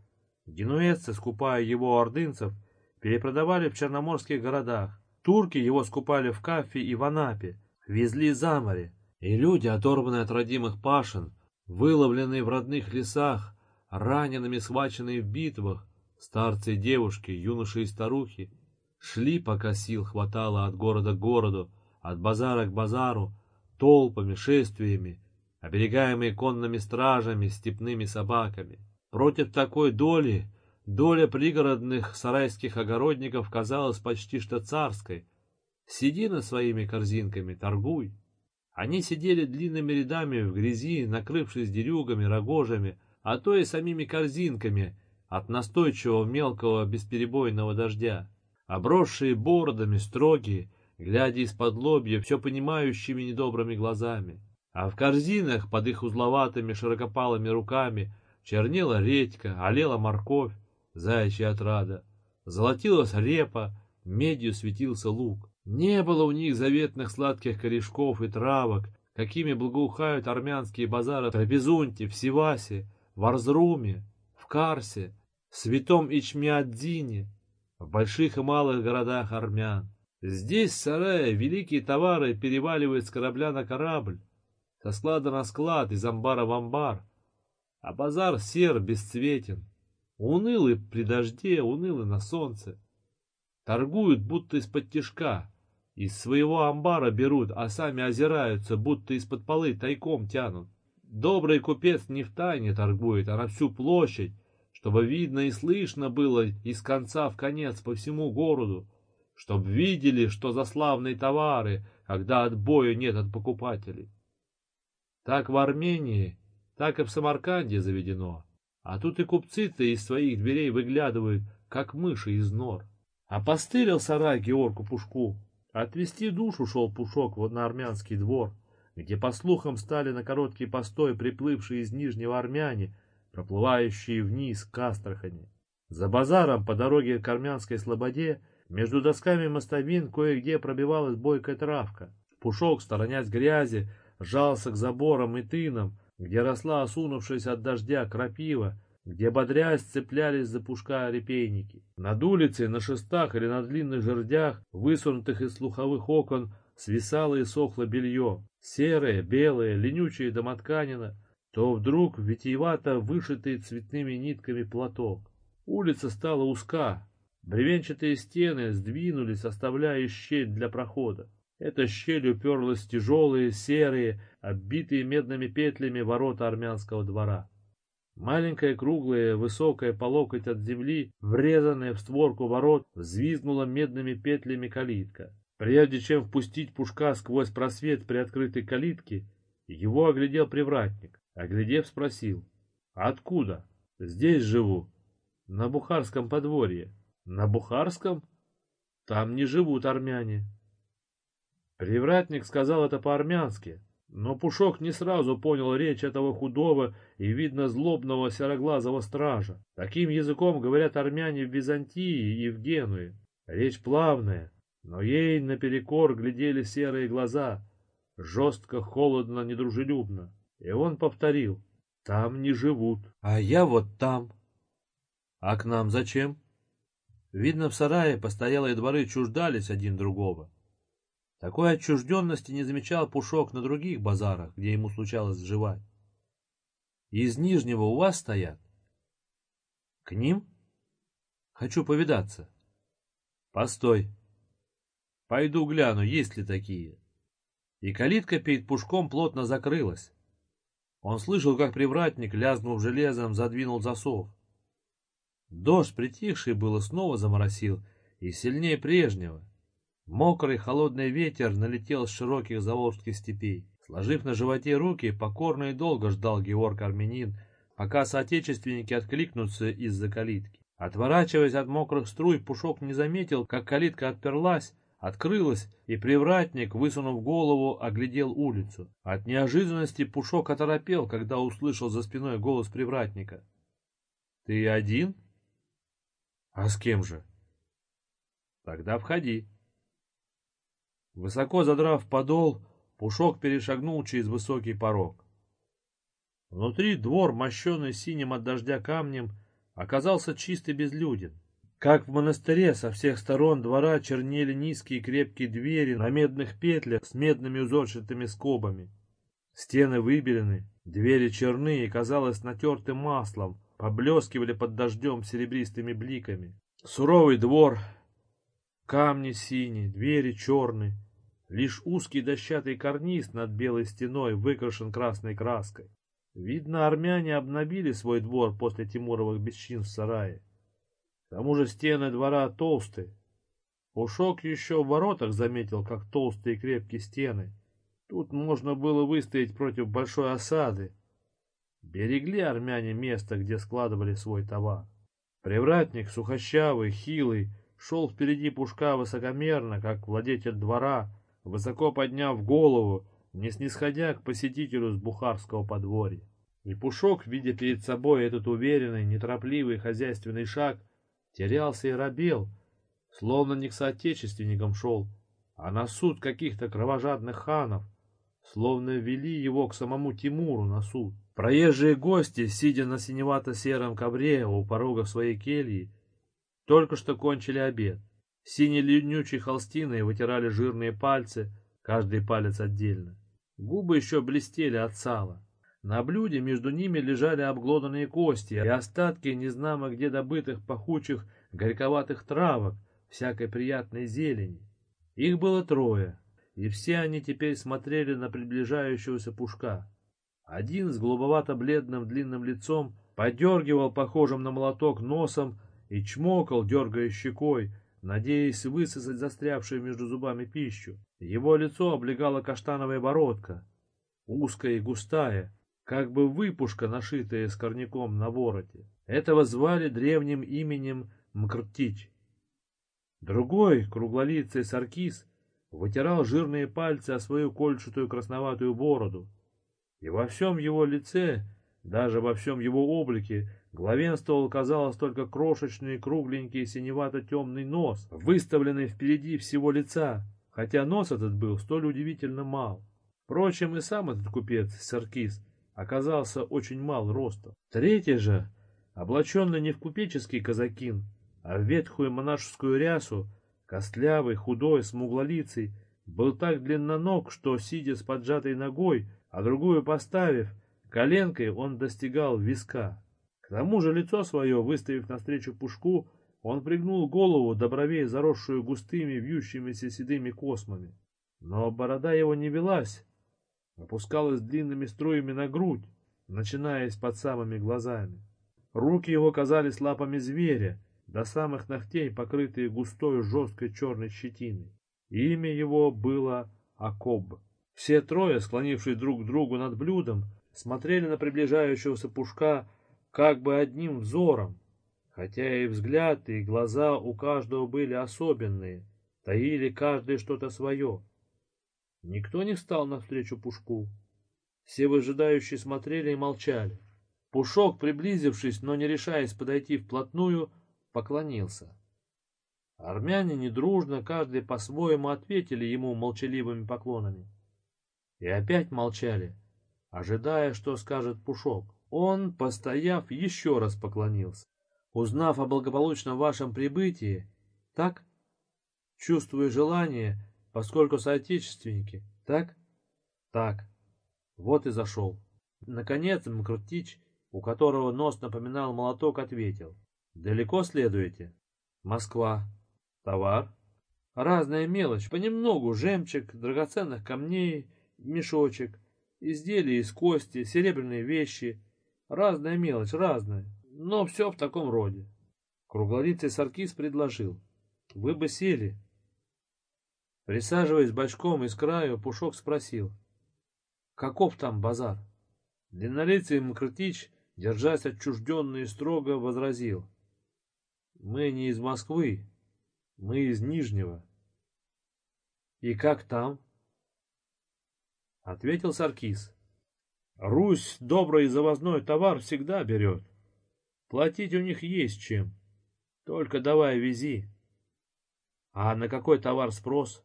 Генуэзцы, скупая его ордынцев, перепродавали в черноморских городах. Турки его скупали в Кафе и в Анапе, везли за море. И люди, оторванные от родимых пашин, выловленные в родных лесах, ранеными схваченные в битвах, старцы и девушки, юноши и старухи, шли, пока сил хватало от города к городу, от базара к базару, толпами, шествиями, оберегаемые конными стражами, степными собаками. Против такой доли доля пригородных сарайских огородников казалась почти что царской. Сиди над своими корзинками, торгуй. Они сидели длинными рядами в грязи, накрывшись дерюгами, рогожами, а то и самими корзинками от настойчивого мелкого бесперебойного дождя. Обросшие бородами, строгие, глядя из-под лобья, все понимающими недобрыми глазами. а в корзинах под их узловатыми широкопалыми руками чернела редька, олела морковь, заячья отрада, золотилась репа, медью светился лук. Не было у них заветных сладких корешков и травок, какими благоухают армянские базары в Трапезунте, в Сивасе, в Арзруме, в Карсе, в Святом Ичмиадзине, в больших и малых городах армян. Здесь, в сарае, великие товары переваливают с корабля на корабль, со склада на склад, из амбара в амбар. А базар сер, бесцветен, унылый при дожде, унылый на солнце. Торгуют, будто из-под тишка, из своего амбара берут, а сами озираются, будто из-под полы тайком тянут. Добрый купец не в тайне торгует, а на всю площадь, чтобы видно и слышно было из конца в конец по всему городу, чтоб видели, что за славные товары, когда отбоя нет от покупателей. Так в Армении, так и в Самарканде заведено. А тут и купцы-то из своих дверей выглядывают, как мыши из нор. Опостылил сарай Георгу Пушку. Отвести душу шел Пушок вот на армянский двор, где, по слухам, стали на короткий постой приплывшие из Нижнего армяне, проплывающие вниз к Астрахани. За базаром по дороге к армянской слободе между досками мостовин кое-где пробивалась бойкая травка. Пушок, сторонясь грязи, жался к заборам и тынам, где росла осунувшаяся от дождя крапива, где бодрясь цеплялись за пушка репейники. Над улицей, на шестах или на длинных жердях, высунутых из слуховых окон, свисало и сохло белье. Серое, белое, ленючее домотканина, то вдруг витиевато вышитый цветными нитками платок. Улица стала узка, бревенчатые стены сдвинулись, оставляя щель для прохода. Эта щель уперлась тяжелые, серые, оббитые медными петлями ворота армянского двора. Маленькая, круглая, высокая по локоть от земли, врезанная в створку ворот, взвизгнула медными петлями калитка. Прежде чем впустить пушка сквозь просвет при открытой калитке, его оглядел привратник. Оглядев, спросил. «Откуда?» «Здесь живу. На Бухарском подворье». «На Бухарском?» «Там не живут армяне». Привратник сказал это по-армянски, но Пушок не сразу понял речь этого худого и, видно, злобного сероглазого стража. Таким языком говорят армяне в Византии и в Генуе. Речь плавная, но ей наперекор глядели серые глаза, жестко, холодно, недружелюбно. И он повторил, там не живут. А я вот там. А к нам зачем? Видно, в сарае постоялые дворы чуждались один другого. Такой отчужденности не замечал Пушок на других базарах, где ему случалось сживать. Из Нижнего у вас стоят? К ним? Хочу повидаться. Постой. Пойду гляну, есть ли такие. И калитка перед Пушком плотно закрылась. Он слышал, как привратник, лязнув железом, задвинул засов. Дождь, притихший было, снова заморосил, и сильнее прежнего. Мокрый холодный ветер налетел с широких заволжских степей. Сложив на животе руки, покорно и долго ждал Георг Армянин, пока соотечественники откликнутся из-за калитки. Отворачиваясь от мокрых струй, Пушок не заметил, как калитка отперлась, открылась, и привратник, высунув голову, оглядел улицу. От неожиданности Пушок оторопел, когда услышал за спиной голос привратника. «Ты один?» «А с кем же?» «Тогда входи». Высоко задрав подол, Пушок перешагнул через высокий порог. Внутри двор, мощенный синим от дождя камнем, оказался чист и безлюден. Как в монастыре со всех сторон двора чернели низкие крепкие двери на медных петлях с медными узорчатыми скобами. Стены выбелены, двери черные казалось, натерты маслом, поблескивали под дождем серебристыми бликами. Суровый двор, камни синие, двери черные, Лишь узкий дощатый карниз над белой стеной выкрашен красной краской. Видно, армяне обновили свой двор после Тимуровых бесчин в сарае. К тому же стены двора толстые. Пушок еще в воротах заметил, как толстые и крепкие стены. Тут можно было выстоять против большой осады. Берегли армяне место, где складывали свой товар. Привратник, сухощавый, хилый, шел впереди пушка высокомерно, как владетель двора, высоко подняв голову, не снисходя к посетителю с бухарского подворья. И Пушок, видя перед собой этот уверенный, неторопливый хозяйственный шаг, терялся и робел, словно не к соотечественникам шел, а на суд каких-то кровожадных ханов, словно вели его к самому Тимуру на суд. Проезжие гости, сидя на синевато-сером ковре у порога своей кельи, только что кончили обед. Синей ленючей холстиной вытирали жирные пальцы, каждый палец отдельно. Губы еще блестели от сала. На блюде между ними лежали обглоданные кости и остатки незнамо где добытых пахучих горьковатых травок, всякой приятной зелени. Их было трое, и все они теперь смотрели на приближающегося пушка. Один с голубовато-бледным длинным лицом подергивал похожим на молоток носом и чмокал, дергая щекой, надеясь высосать застрявшую между зубами пищу. Его лицо облегала каштановая бородка, узкая и густая, как бы выпушка, нашитая скорняком на вороте. Этого звали древним именем Мкртич. Другой, круглолицый Саркис, вытирал жирные пальцы о свою кольчатую красноватую бороду, и во всем его лице, даже во всем его облике, главенствовал, казалось, только крошечный, кругленький, синевато-темный нос, выставленный впереди всего лица, хотя нос этот был столь удивительно мал. Впрочем, и сам этот купец, Саркис, оказался очень мал ростом. Третий же, облаченный не в купеческий казакин, а в ветхую монашескую рясу, костлявый, худой, смуглолицый, был так длинноног, что, сидя с поджатой ногой, а другую поставив, коленкой он достигал виска. К тому же лицо свое, выставив навстречу пушку, он пригнул голову до бровей, заросшую густыми, вьющимися седыми космами. Но борода его не велась, опускалась длинными струями на грудь, начинаясь под самыми глазами. Руки его казались лапами зверя, до самых ногтей покрытые густой жесткой черной щетиной. Имя его было Акоб. Все трое, склонившись друг к другу над блюдом, смотрели на приближающегося пушка как бы одним взором, хотя и взгляд, и глаза у каждого были особенные, таили каждый что-то свое. Никто не встал навстречу Пушку. Все выжидающие смотрели и молчали. Пушок, приблизившись, но не решаясь подойти вплотную, поклонился. Армяне недружно, каждый по-своему ответили ему молчаливыми поклонами. И опять молчали, ожидая, что скажет Пушок. Он, постояв, еще раз поклонился. Узнав о благополучном вашем прибытии, так? Чувствуя желание, поскольку соотечественники, так? Так. Вот и зашел. Наконец Мкртич, у которого нос напоминал молоток, ответил. Далеко следуете? Москва. Товар? Разная мелочь, понемногу, жемчуг, драгоценных камней, мешочек, изделия из кости, серебряные вещи. Разная мелочь, разная, но все в таком роде. Круглолицый Саркис предложил. Вы бы сели. Присаживаясь бочком из краю, Пушок спросил. Каков там базар? Длиннолицый Мкртич, держась отчужденно и строго, возразил. Мы не из Москвы, мы из Нижнего. И как там? Ответил Саркис. Русь добрый завозной товар всегда берет. Платить у них есть чем. Только давай вези. А на какой товар спрос?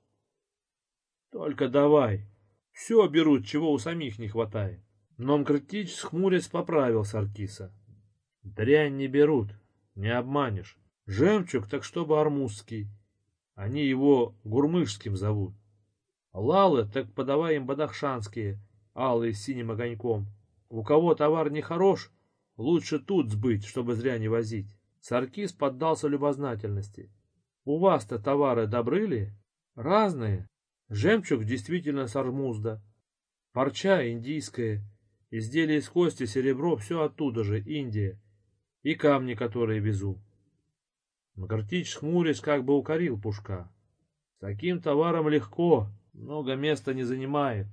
Только давай. Все берут, чего у самих не хватает. Но Мкртич схмурясь поправил Саркиса. Дрянь не берут, не обманешь. Жемчуг так чтобы армузский. Они его гурмышским зовут. Лалы так подавай им бадахшанские, алые с синим огоньком. У кого товар не хорош, лучше тут сбыть, чтобы зря не возить. Саркис поддался любознательности. У вас-то товары добрыли? Разные. Жемчуг действительно сармузда. Парча индийская. Изделия из кости, серебро, все оттуда же, Индия. И камни, которые везу. Макартич, хмурясь, как бы укорил Пушка. С таким товаром легко, много места не занимает.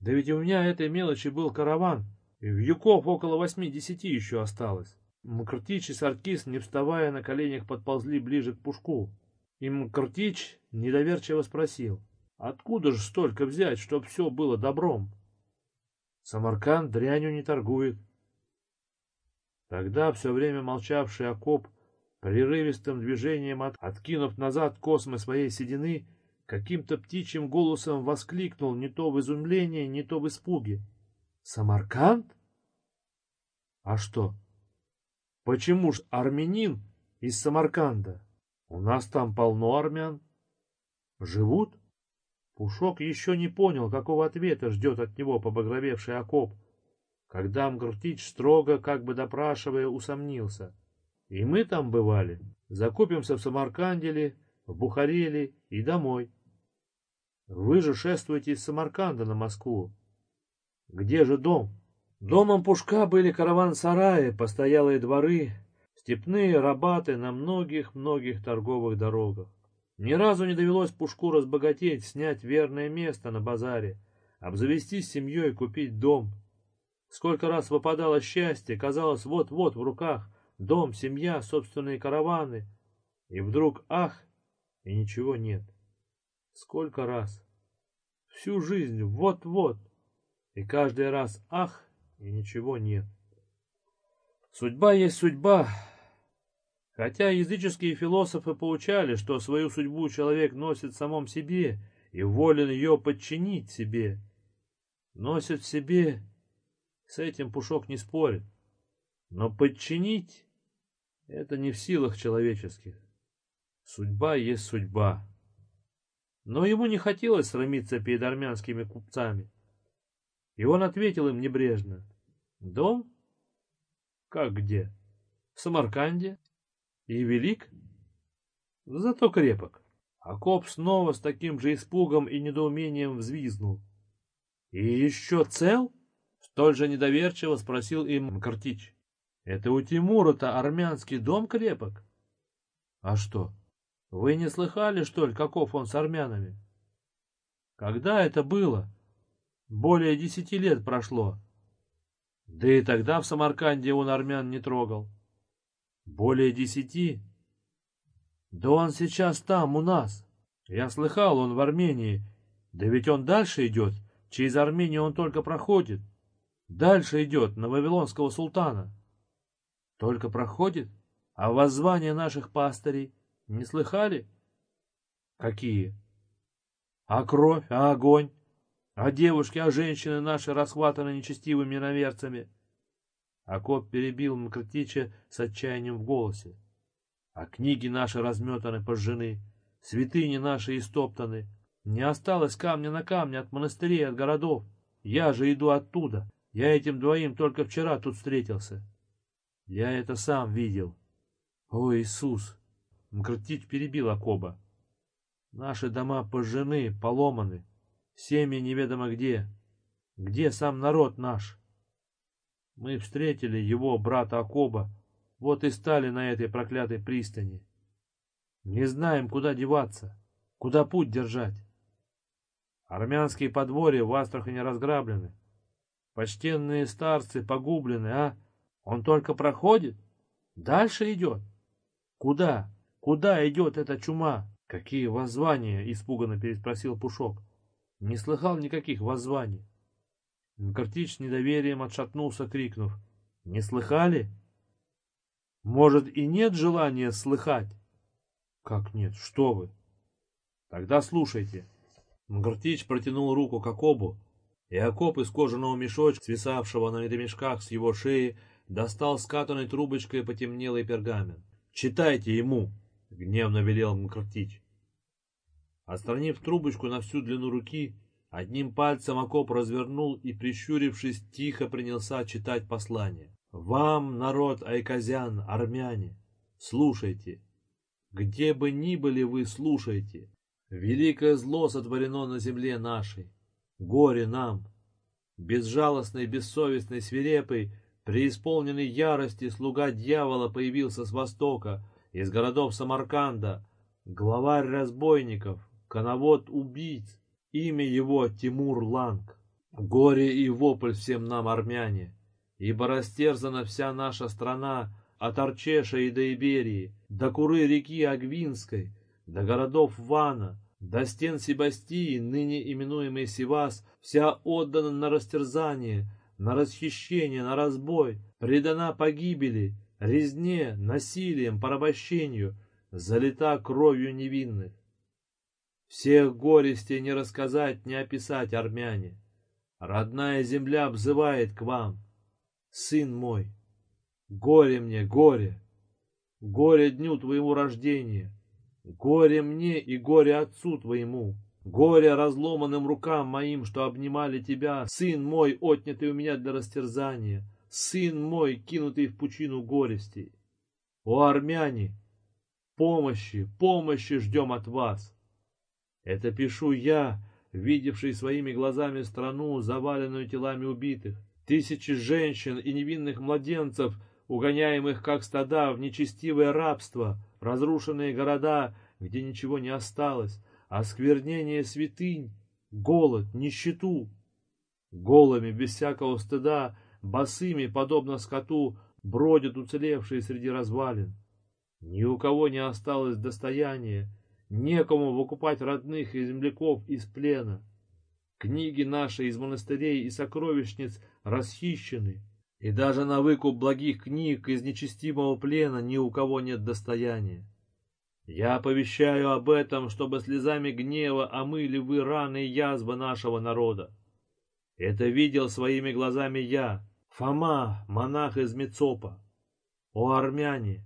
Да ведь у меня этой мелочи был караван, и вьюков около восьми-десяти еще осталось. Мкртич и Саркис, не вставая на коленях, подползли ближе к Пушку. И Мкртич недоверчиво спросил. Откуда же столько взять, чтоб все было добром? Самарканд дрянью не торгует. Тогда все время молчавший окоп, прерывистым движением от... откинув назад космы своей седины, каким-то птичьим голосом воскликнул не то в изумлении, не то в испуге. «Самарканд? А что? Почему ж армянин из Самарканда? У нас там полно армян. Живут?» Пушок еще не понял, какого ответа ждет от него побагровевший окоп, когда Мгртич строго, как бы допрашивая, усомнился. И мы там бывали, закупимся в Самарканделе, в Бухареле и домой. Вы же шествуете из Самарканда на Москву. Где же дом? Домом Пушка были караван-сараи, постоялые дворы, степные рабаты на многих-многих торговых дорогах. Ни разу не довелось Пушку разбогатеть, снять верное место на базаре, обзавестись семьей, купить дом. Сколько раз выпадало счастье, казалось, вот-вот в руках дом, семья, собственные караваны. И вдруг ах, и ничего нет. Сколько раз. Всю жизнь вот-вот. И каждый раз ах, и ничего нет. Судьба есть судьба, Хотя языческие философы поучали, что свою судьбу человек носит в самом себе и волен ее подчинить себе. Носит в себе, с этим Пушок не спорит. Но подчинить — это не в силах человеческих. Судьба есть судьба. Но ему не хотелось срамиться перед армянскими купцами. И он ответил им небрежно. Дом? Как где? В Самарканде? и велик, зато крепок. А коп снова с таким же испугом и недоумением взвизнул. — И еще цел? — столь же недоверчиво спросил им Мкартич. — Это у Тимура-то армянский дом крепок? — А что, вы не слыхали, что ли, каков он с армянами? — Когда это было? Более десяти лет прошло. Да и тогда в Самарканде он армян не трогал. — более десяти? Да он сейчас там, у нас. Я слыхал, он в Армении. Да ведь он дальше идет. Через Армению он только проходит. Дальше идет, на Вавилонского султана. Только проходит? А воззвания наших пастырей не слыхали? Какие? А кровь, а огонь? А девушки, а женщины наши расхватаны нечестивыми наверцами? Акоп перебил Мкртича с отчаянием в голосе. А книги наши разметаны, пожжены, святыни наши истоптаны. Не осталось камня на камне от монастырей, от городов. Я же иду оттуда. Я этим двоим только вчера тут встретился. Я это сам видел. О, Иисус! Мкртич перебил Акоба. Наши дома пожжены, поломаны. Семьи неведомо где. Где сам народ наш? Мы встретили его, брата Акоба, вот и стали на этой проклятой пристани. Не знаем, куда деваться, куда путь держать. Армянские подворья в Астрахани разграблены. Почтенные старцы погублены, а? Он только проходит, дальше идет. Куда? Куда идет эта чума? Какие воззвания? Испуганно переспросил Пушок. Не слыхал никаких воззваний. Картич с недоверием отшатнулся, крикнув. «Не слыхали?» «Может, и нет желания слыхать?» «Как нет? Что вы?» «Тогда слушайте». Мгартич протянул руку к окобу, и окоп из кожаного мешочка, свисавшего на ремешках с его шеи, достал скатанной трубочкой потемнелый пергамент. «Читайте ему!» — гневно велел Мкартич. Отстранив трубочку на всю длину руки, Одним пальцем окоп развернул и, прищурившись, тихо принялся читать послание. «Вам, народ Айказян, армяне, слушайте. Где бы ни были вы, слушайте. Великое зло сотворено на земле нашей. Горе нам. Безжалостный, бессовестный, свирепый, преисполненный ярости слуга дьявола появился с востока, из городов Самарканда, главарь разбойников, коновод убийц, Имя его Тимур Ланг. Горе и вопль всем нам, армяне, ибо растерзана вся наша страна от Арчеша и до Иберии, до Куры реки Агвинской, до городов Вана, До стен Себастии, ныне именуемый Сивас, вся отдана на растерзание, на расхищение, на разбой, предана погибели, резне, насилием, порабощению, залита кровью невинных. Всех горестей не рассказать, не описать, армяне. Родная земля обзывает к вам. Сын мой, горе мне, горе, горе дню твоему рождения, горе мне и горе отцу твоему. Горе разломанным рукам моим, что обнимали тебя, сын мой, отнятый у меня для растерзания, сын мой, кинутый в пучину горестей. О, армяне, помощи, помощи ждем от вас. Это пишу я, видевший своими глазами страну, заваленную телами убитых, тысячи женщин и невинных младенцев, угоняемых как стада в нечестивое рабство, разрушенные города, где ничего не осталось, осквернение святынь, голод, нищету. Голыми, без всякого стыда, босыми, подобно скоту, бродят уцелевшие среди развалин. Ни у кого не осталось достояния, некому выкупать родных и земляков из плена. Книги наши из монастырей и сокровищниц расхищены, и даже на выкуп благих книг из нечестивого плена ни у кого нет достояния. Я оповещаю об этом, чтобы слезами гнева омыли вы раны и язвы нашего народа. Это видел своими глазами я, Фома, монах из Мецопа. О, армяне,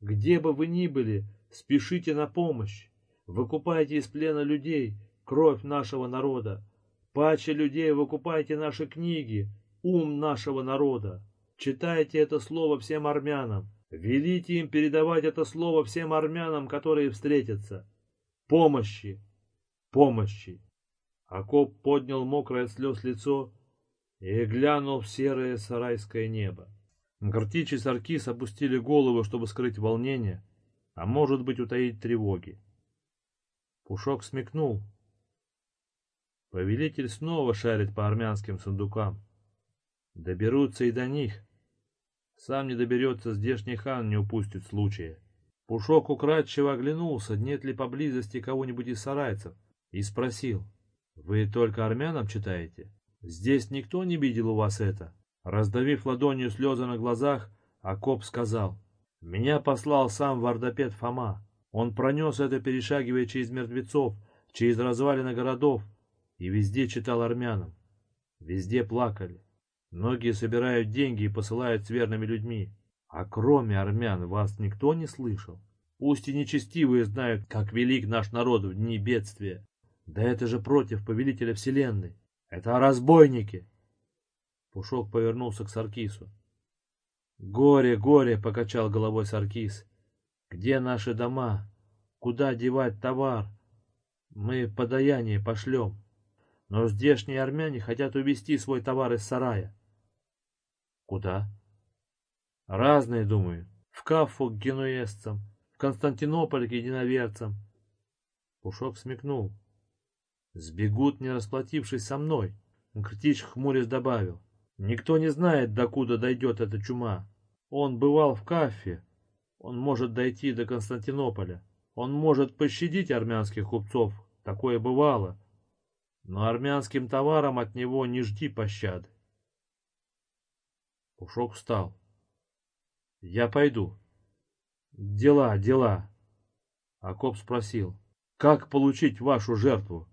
где бы вы ни были, спешите на помощь. Выкупайте из плена людей кровь нашего народа. Паче людей выкупайте наши книги, ум нашего народа. Читайте это слово всем армянам. Велите им передавать это слово всем армянам, которые встретятся. Помощи! Помощи! Акоп поднял мокрое от слез лицо и глянул в серое сарайское небо. Гартич и Саркис опустили голову, чтобы скрыть волнение, а может быть утаить тревоги. Пушок смекнул. Повелитель снова шарит по армянским сундукам. Доберутся и до них. Сам не доберется, здешний хан не упустит случая. Пушок украдчиво оглянулся, нет ли поблизости кого-нибудь из сарайцев, и спросил, «Вы только армянам читаете? Здесь никто не видел у вас это?» Раздавив ладонью слезы на глазах, Акоп сказал, «Меня послал сам вардопед Фома. Он пронес это, перешагивая через мертвецов, через развалины городов, и везде читал армянам. Везде плакали. Многие собирают деньги и посылают с верными людьми. А кроме армян вас никто не слышал? Пусть и нечестивые знают, как велик наш народ в дни бедствия. Да это же против повелителя вселенной. Это разбойники. Пушок повернулся к Саркису. «Горе, горе!» — покачал головой Саркис. «Где наши дома? Куда девать товар? Мы подаяние пошлем. Но здешние армяне хотят увезти свой товар из сарая. Куда? Разные, думаю. В Кафу к генуэзцам, в Константинополь к единоверцам. Пушок смекнул. Сбегут, не расплатившись со мной. Критич хмурясь добавил. Никто не знает, докуда дойдет эта чума. Он бывал в Кафе. Он может дойти до Константинополя. Он может пощадить армянских купцов. Такое бывало. Но армянским товарам от него не жди пощады. Пушок встал. «Я пойду». «Дела, дела». Акоп спросил. «Как получить вашу жертву?»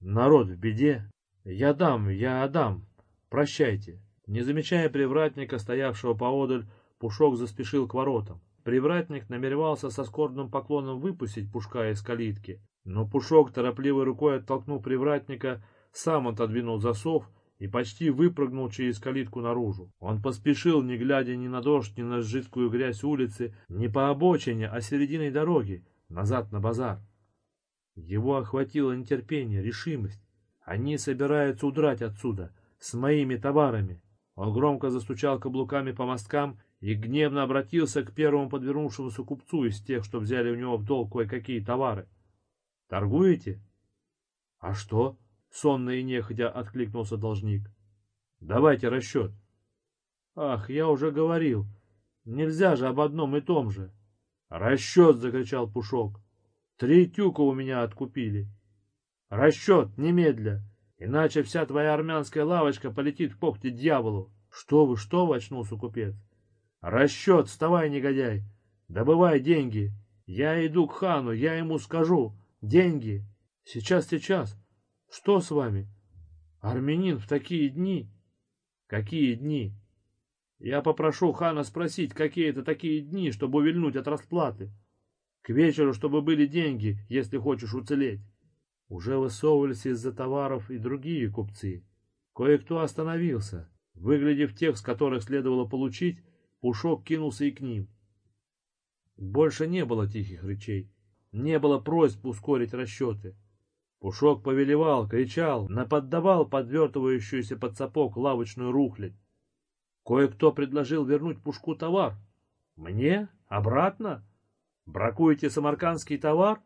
«Народ в беде». «Я дам, я отдам. Прощайте». Не замечая привратника, стоявшего поодаль, Пушок заспешил к воротам. Привратник намеревался со скорбным поклоном выпустить Пушка из калитки, но Пушок, торопливой рукой оттолкнув привратника, сам отодвинул засов и почти выпрыгнул через калитку наружу. Он поспешил, не глядя ни на дождь, ни на жидкую грязь улицы, не по обочине, а серединой дороги, назад на базар. Его охватило нетерпение, решимость. Они собираются удрать отсюда, с моими товарами. Он громко застучал каблуками по мосткам и гневно обратился к первому подвернувшемуся купцу из тех, что взяли у него в долг кое-какие товары. «Торгуете?» «А что?» Сонно и нехотя откликнулся должник. Давайте расчет. Ах, я уже говорил. Нельзя же об одном и том же. Расчет, закричал Пушок. Три тюка у меня откупили. Расчет немедля, иначе вся твоя армянская лавочка полетит в когти дьяволу. Что вы, что вы, очнулся купец. Расчет, вставай, негодяй, добывай деньги. Я иду к хану, я ему скажу. Деньги. Сейчас, сейчас. Что с вами? Армянин в такие дни? Какие дни? Я попрошу хана спросить, какие это такие дни, чтобы увильнуть от расплаты. К вечеру, чтобы были деньги, если хочешь уцелеть. Уже высовывались из-за товаров и другие купцы. Кое-кто остановился. Выглядев тех, с которых следовало получить, Пушок кинулся и к ним. Больше не было тихих речей. Не было просьб ускорить расчеты. Пушок повелевал, кричал, наподдавал подвертывающуюся под сапог лавочную рухлядь. Кое-кто предложил вернуть Пушку товар. Мне? Обратно? Бракуете самаркандский товар?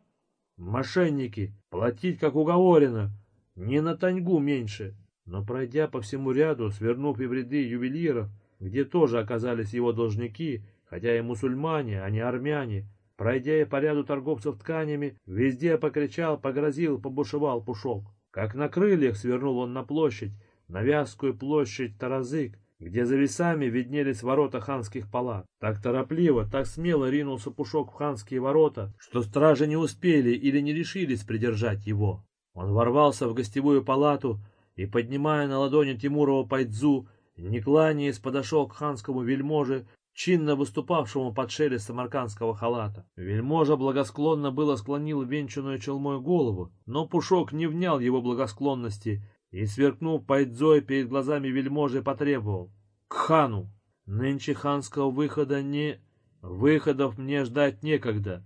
Мошенники, платить как уговорено, не на таньгу меньше. Но пройдя по всему ряду, свернув и в ряды ювелиров, где тоже оказались его должники, хотя и мусульмане, а не армяне, пройдя и по ряду торговцев тканями, везде покричал, погрозил, побушевал Пушок. Как на крыльях свернул он на площадь, на вязкую площадь Таразык, где за весами виднелись ворота ханских палат. Так торопливо, так смело ринулся Пушок в ханские ворота, что стражи не успели или не решились придержать его. Он ворвался в гостевую палату и, поднимая на ладони Тимурова пайдзу, не кланяясь, подошел к ханскому вельможе, чинно выступавшему под шелест самаркандского халата. Вельможа благосклонно было склонил венчанную челмой голову, но Пушок не внял его благосклонности и, сверкнув пайдзой перед глазами вельможи, потребовал. «К хану! Нынче ханского выхода не... Выходов мне ждать некогда.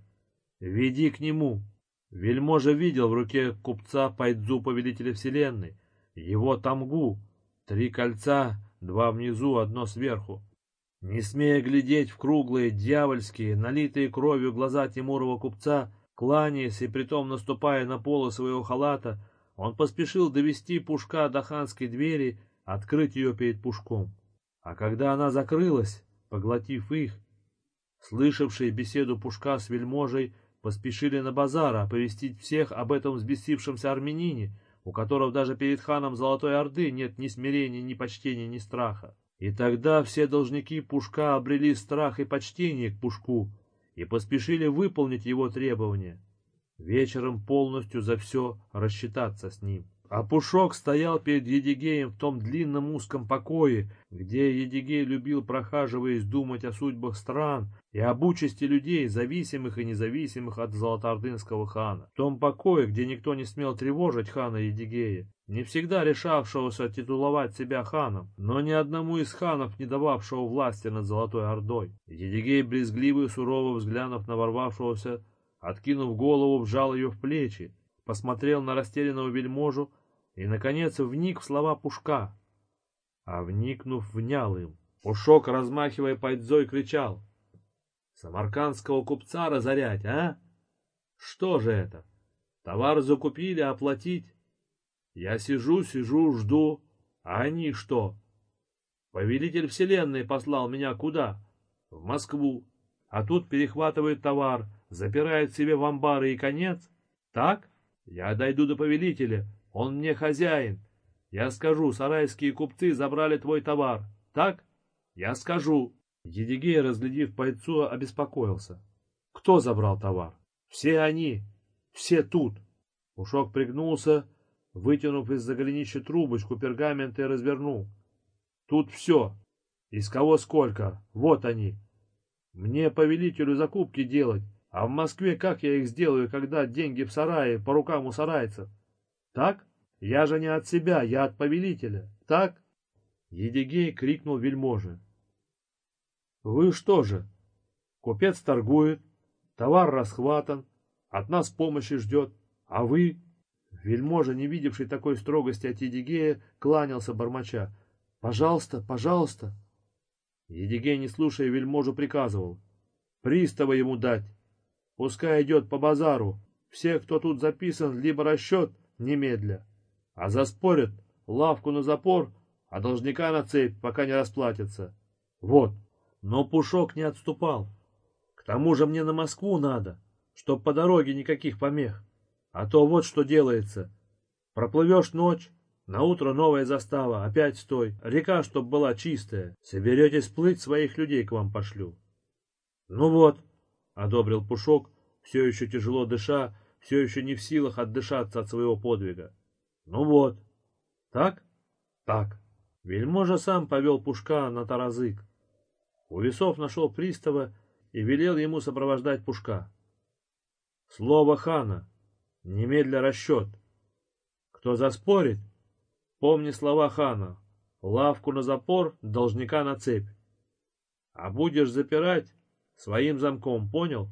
Веди к нему!» Вельможа видел в руке купца пайдзу повелителя вселенной, его тамгу, три кольца, два внизу, одно сверху. Не смея глядеть в круглые, дьявольские, налитые кровью глаза Тимурова купца, кланяясь и притом наступая на полы своего халата, он поспешил довести Пушка до ханской двери, открыть ее перед Пушком. А когда она закрылась, поглотив их, слышавшие беседу Пушка с вельможей, поспешили на базар оповестить всех об этом взбесившемся армянине, у которого даже перед ханом Золотой Орды нет ни смирения, ни почтения, ни страха. И тогда все должники Пушка обрели страх и почтение к Пушку и поспешили выполнить его требования вечером полностью за все рассчитаться с ним. А Пушок стоял перед Едигеем в том длинном узком покое, где Едигей любил, прохаживаясь, думать о судьбах стран и об участи людей, зависимых и независимых от Золотоордынского хана. В том покое, где никто не смел тревожить хана Едигея, не всегда решавшегося титуловать себя ханом, но ни одному из ханов не дававшего власти над Золотой Ордой. Едигей, брезгливый, сурово взглянув на ворвавшегося, Откинув голову, вжал ее в плечи, посмотрел на растерянного вельможу и, наконец, вник в слова Пушка. А вникнув, внял им. Пушок, размахивая пайдзой, кричал. «Самаркандского купца разорять, а? Что же это? Товар закупили, оплатить? Я сижу, сижу, жду, а они что? Повелитель вселенной послал меня куда? В Москву. А тут перехватывает товар, запирает себе в амбары и конец? Так? Я дойду до повелителя, он мне хозяин. Я скажу, сарайские купцы забрали твой товар. Так? Я скажу. Едигей, разглядев бойцу, обеспокоился. Кто забрал товар? Все они. Все тут. Ушок пригнулся, вытянув из-за голенища трубочку пергамента и развернул. Тут все. Из кого сколько? Вот они. Мне повелителю закупки делать. А в Москве как я их сделаю, когда деньги в сарае, по рукам у сарайцев? Так? Я же не от себя, я от повелителя. Так? Едигей крикнул вельможе. Вы что же? Купец торгует, товар расхватан, от нас помощи ждет, а вы... Вельможа, не видевший такой строгости от Едигея, кланялся бормоча. «Пожалуйста, пожалуйста!» Едигей, не слушая вельможу, приказывал. «Пристава ему дать, Пускай идет по базару. Все, кто тут записан, либо расчет немедля. А заспорят, лавку на запор, а должника на цепь, пока не расплатится. Вот. Но Пушок не отступал. К тому же мне на Москву надо. чтоб по дороге никаких помех. А то вот что делается. Проплывешь ночь, на утро новая застава, опять стой, река чтоб была чистая. Соберетесь плыть, своих людей к вам пошлю. Ну вот, — одобрил Пушок, все еще тяжело дыша, все еще не в силах отдышаться от своего подвига. Ну вот. Так? Так. Вельможа сам повел Пушка на таразык. У весов нашел пристава и велел ему сопровождать Пушка. Слово хана. Немедля расчет. Кто заспорит, помни слова хана. Лавку на запор, должника на цепь. А будешь запирать, своим замком, понял?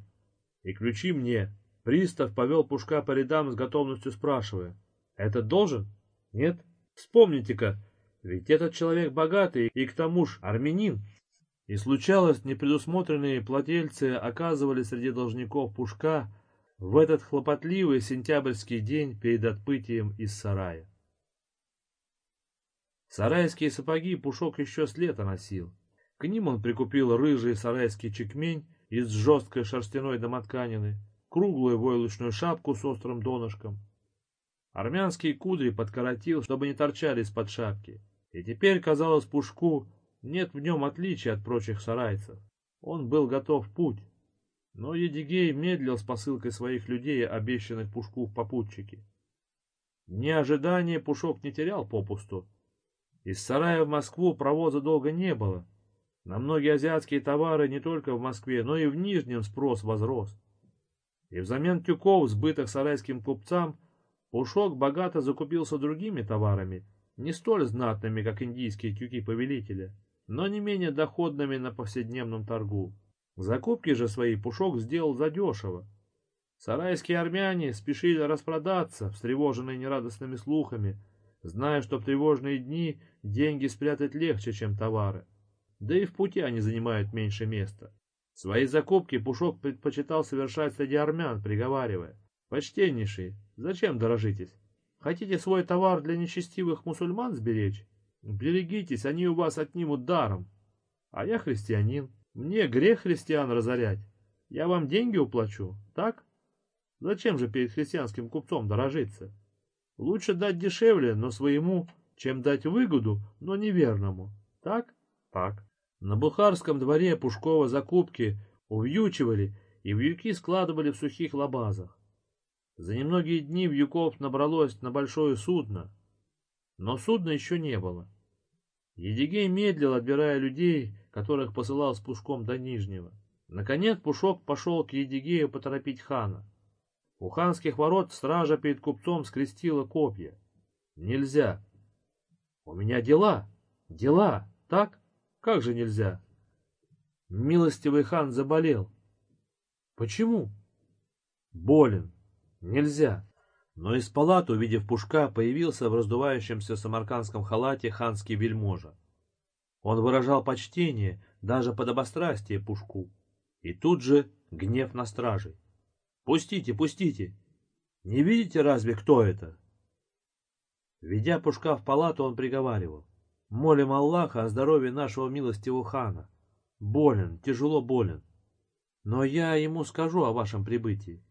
И ключи мне. Пристав повел Пушка по рядам с готовностью спрашивая. Это должен? Нет? Вспомните-ка, ведь этот человек богатый и к тому ж армянин. И случалось, непредусмотренные плательцы оказывали среди должников Пушка в этот хлопотливый сентябрьский день перед отпытием из сарая. Сарайские сапоги Пушок еще с лета носил. К ним он прикупил рыжий сарайский чекмень из жесткой шерстяной домотканины, круглую войлочную шапку с острым донышком. Армянские кудри подкоротил, чтобы не торчали из-под шапки. И теперь, казалось Пушку, нет в нем отличия от прочих сарайцев. Он был готов в путь. Но Едигей медлил с посылкой своих людей, обещанных Пушку в попутчике. Ни ожидания Пушок не терял попусту. Из сарая в Москву провоза долго не было. На многие азиатские товары не только в Москве, но и в Нижнем спрос возрос. И взамен тюков, сбытых сарайским купцам, Пушок богато закупился другими товарами, не столь знатными, как индийские тюки повелителя, но не менее доходными на повседневном торгу. Закупки же свои Пушок сделал задешево. Сарайские армяне спешили распродаться, встревоженные нерадостными слухами, зная, что в тревожные дни деньги спрятать легче, чем товары. Да и в пути они занимают меньше места. Свои закупки Пушок предпочитал совершать среди армян, приговаривая. «Почтеннейшие, зачем дорожитесь? Хотите свой товар для нечестивых мусульман сберечь? Берегитесь, они у вас отнимут даром. А я христианин. Мне грех христиан разорять. Я вам деньги уплачу, так? Зачем же перед христианским купцом дорожиться? Лучше дать дешевле, но своему, чем дать выгоду, но неверному. Так? Так. На Бухарском дворе Пушкова закупки увьючивали и вьюки складывали в сухих лабазах. За немногие дни вьюков набралось на большое судно, но судна еще не было. Едигей медлил, отбирая людей, которых посылал с Пушком до Нижнего. Наконец Пушок пошел к Едигею поторопить хана. У ханских ворот стража перед купцом скрестила копья. Нельзя. У меня дела, дела, так? Как же нельзя? Милостивый хан заболел. Почему? Болен. Нельзя. Но из палат, увидев Пушка, появился в раздувающемся самаркандском халате ханский вельможа. Он выражал почтение, даже подобострастие Пушку. И тут же гнев на стражей. «Пустите, пустите! Не видите разве, кто это?» Ведя Пушка в палату, он приговаривал. «Молим Аллаха о здоровье нашего милостивого хана. Болен, тяжело болен. Но я ему скажу о вашем прибытии.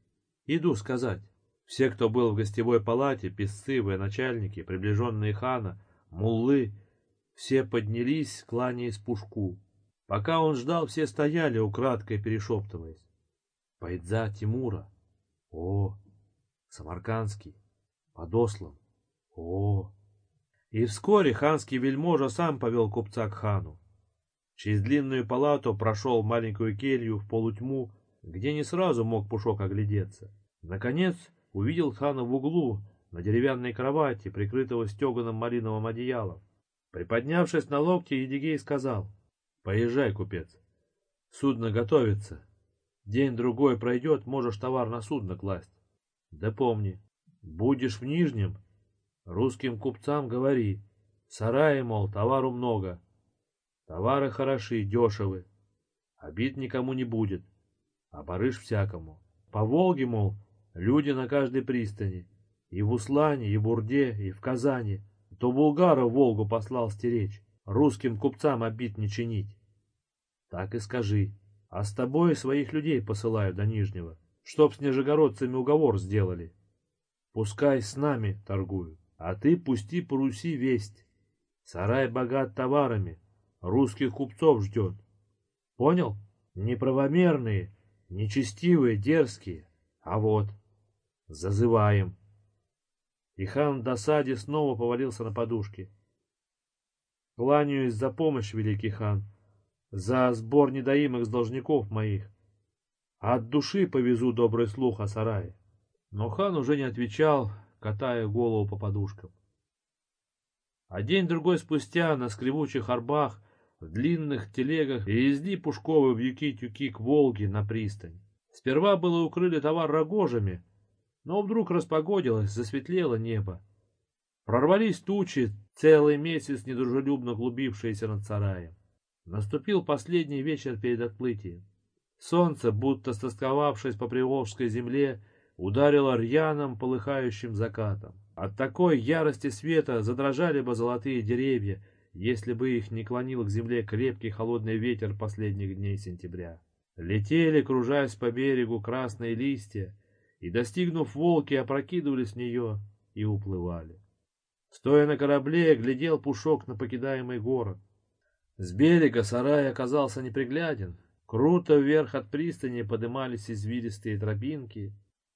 Иду сказать. Все, кто был в гостевой палате, писцы, военачальники, приближенные хана, муллы, все поднялись, кланяясь пушку. Пока он ждал, все стояли, украдкой перешептываясь. Пайдза Тимура. О, Самаркандский. Подослан. О. И вскоре ханский вельможа сам повел купца к хану. Через длинную палату прошел маленькую келью в полутьму, где не сразу мог Пушок оглядеться. Наконец увидел хана в углу, на деревянной кровати, прикрытого стеганым малиновым одеялом. Приподнявшись на локте, Едигей сказал, «Поезжай, купец, судно готовится. День-другой пройдет, можешь товар на судно класть. Да помни, будешь в Нижнем, русским купцам говори, сараи, мол, товару много. Товары хороши, дешевы, обид никому не будет а барыш всякому. По Волге, мол, люди на каждой пристани. И в Услане, и в Урде, и в Казани. То Булгара Волгу послал стеречь, русским купцам обид не чинить. Так и скажи, а с тобой своих людей посылаю до Нижнего. чтоб с нижегородцами уговор сделали. Пускай с нами торгуют, а ты пусти по Руси весть. Сарай богат товарами, русских купцов ждет. Понял? Неправомерные, нечестивые, дерзкие. А вот, зазываем. И хан в досаде снова повалился на подушки. Кланяюсь за помощь, великий хан, за сбор недоимок с должников моих. От души повезу добрый слух о сарае. Но хан уже не отвечал, катая голову по подушкам. А день-другой спустя на скребучих арбах, в длинных телегах везли Пушковы в юки-тюки к Волге на пристань. Сперва было укрыли товар рогожами, но вдруг распогодилось, засветлело небо. Прорвались тучи, целый месяц недружелюбно глубившиеся над сараем. Наступил последний вечер перед отплытием. Солнце, будто стосковавшись по приволжской земле, ударило рьяным полыхающим закатом. От такой ярости света задрожали бы золотые деревья, если бы их не клонил к земле крепкий холодный ветер последних дней сентября. Летели, кружась по берегу, красные листья, и, достигнув волки, опрокидывались в нее и уплывали. Стоя на корабле, глядел Пушок на покидаемый город. С берега сарай оказался непригляден. Круто вверх от пристани подымались извилистые тропинки,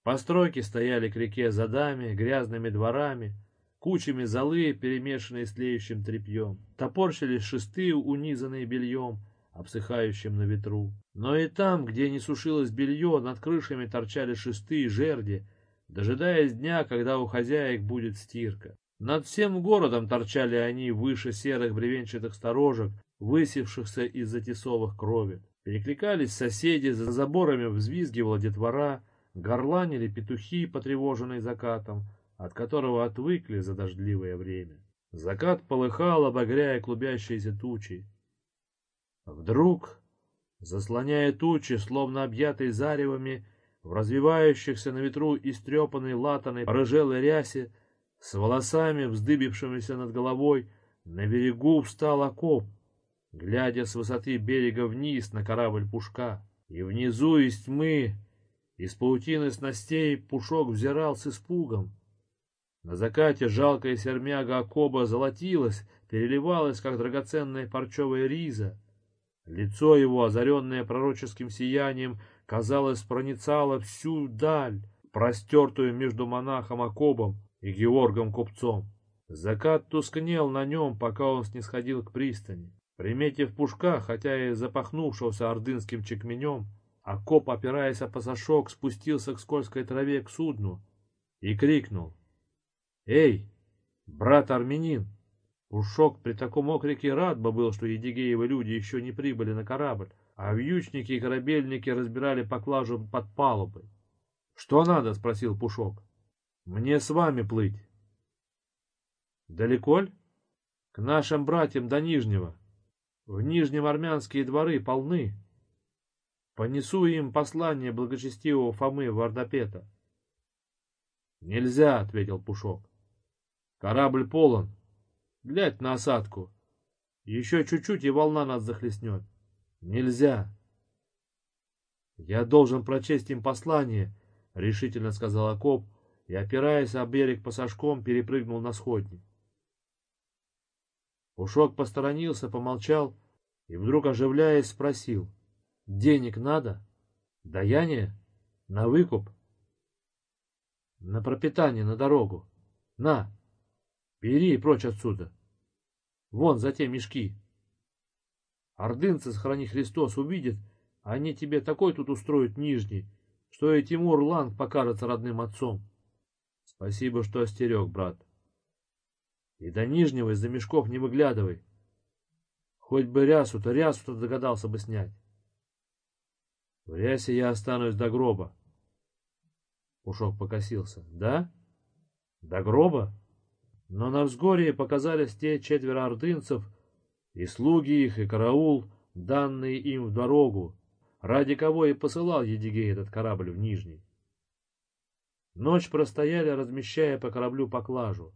Постройки стояли к реке задами, грязными дворами, кучами золы, перемешанные с тлеющим тряпьем. Топорщились шесты, унизанные бельем, обсыхающим на ветру. Но и там, где не сушилось белье, над крышами торчали шесты и жерди, дожидаясь дня, когда у хозяек будет стирка. Над всем городом торчали они выше серых бревенчатых сторожек, высевшихся из-за тесовых крови. Перекликались соседи, за заборами взвизгивала детвора, горланили петухи, потревоженные закатом, от которого отвыкли за дождливое время. Закат полыхал, обогряя клубящиеся тучи. Вдруг, заслоняя тучи, словно объятые заревами, в развивающихся на ветру истрепанной латаной порыжелой рясе, с волосами, вздыбившимися над головой, на берегу встал окоп, глядя с высоты берега вниз на корабль Пушка. И внизу из тьмы из паутины снастей Пушок взирал с испугом. На закате жалкая сермяга окоба золотилась, переливалась, как драгоценная парчевая риза. Лицо его, озаренное пророческим сиянием, казалось, проницало всю даль, простертую между монахом Акобом и Георгом Купцом. Закат тускнел на нем, пока он снисходил к пристани. Приметив Пушка, хотя и запахнувшегося ордынским чекменем, а коп, опираясь о пасашок, спустился к скользкой траве к судну и крикнул. «Эй, брат армянин!» Ушок при таком окрике рад бы был, что Едигеевы люди еще не прибыли на корабль, а вьючники и корабельники разбирали поклажу под палубой. «Что надо?» — спросил Пушок. «Мне с вами плыть». «Далеко ль?» «К нашим братьям до Нижнего. В Нижнем армянские дворы полны». Понесу им послание благочестивого Фомы Вардапета. Нельзя, ответил Пушок. Корабль полон. Глядь на осадку. Еще чуть-чуть, и волна нас захлестнет. Нельзя. Я должен прочесть им послание, решительно сказал Акоп, и, опираясь о берег пассажком, перепрыгнул на сходни. Пушок посторонился, помолчал и, вдруг оживляясь, спросил. Денег надо? Даяние? На выкуп? На пропитание, на дорогу. На, бери прочь отсюда. Вон за те мешки. Ордынцы, сохрани Христос, увидят, они тебе такой тут устроят нижний, что и Тимур Ланг покажется родным отцом. Спасибо, что остерег, брат. И до Нижнего из-за мешков не выглядывай. Хоть бы рясу-то, рясу-то догадался бы снять. В рясе я останусь до гроба. Пушок покосился. Да? До гроба? Но на взгорье показались те четверо ордынцев, и слуги их, и караул, данные им в дорогу, ради кого и посылал Едигей этот корабль в Нижний. Ночь простояли, размещая по кораблю поклажу.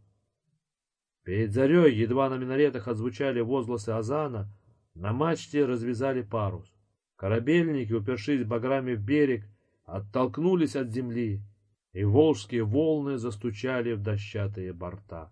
Перед зарей, едва на минаретах отзвучали возгласы Азана, на мачте развязали парус. Корабельники, упершись баграми в берег, оттолкнулись от земли, и волжские волны застучали в дощатые борта.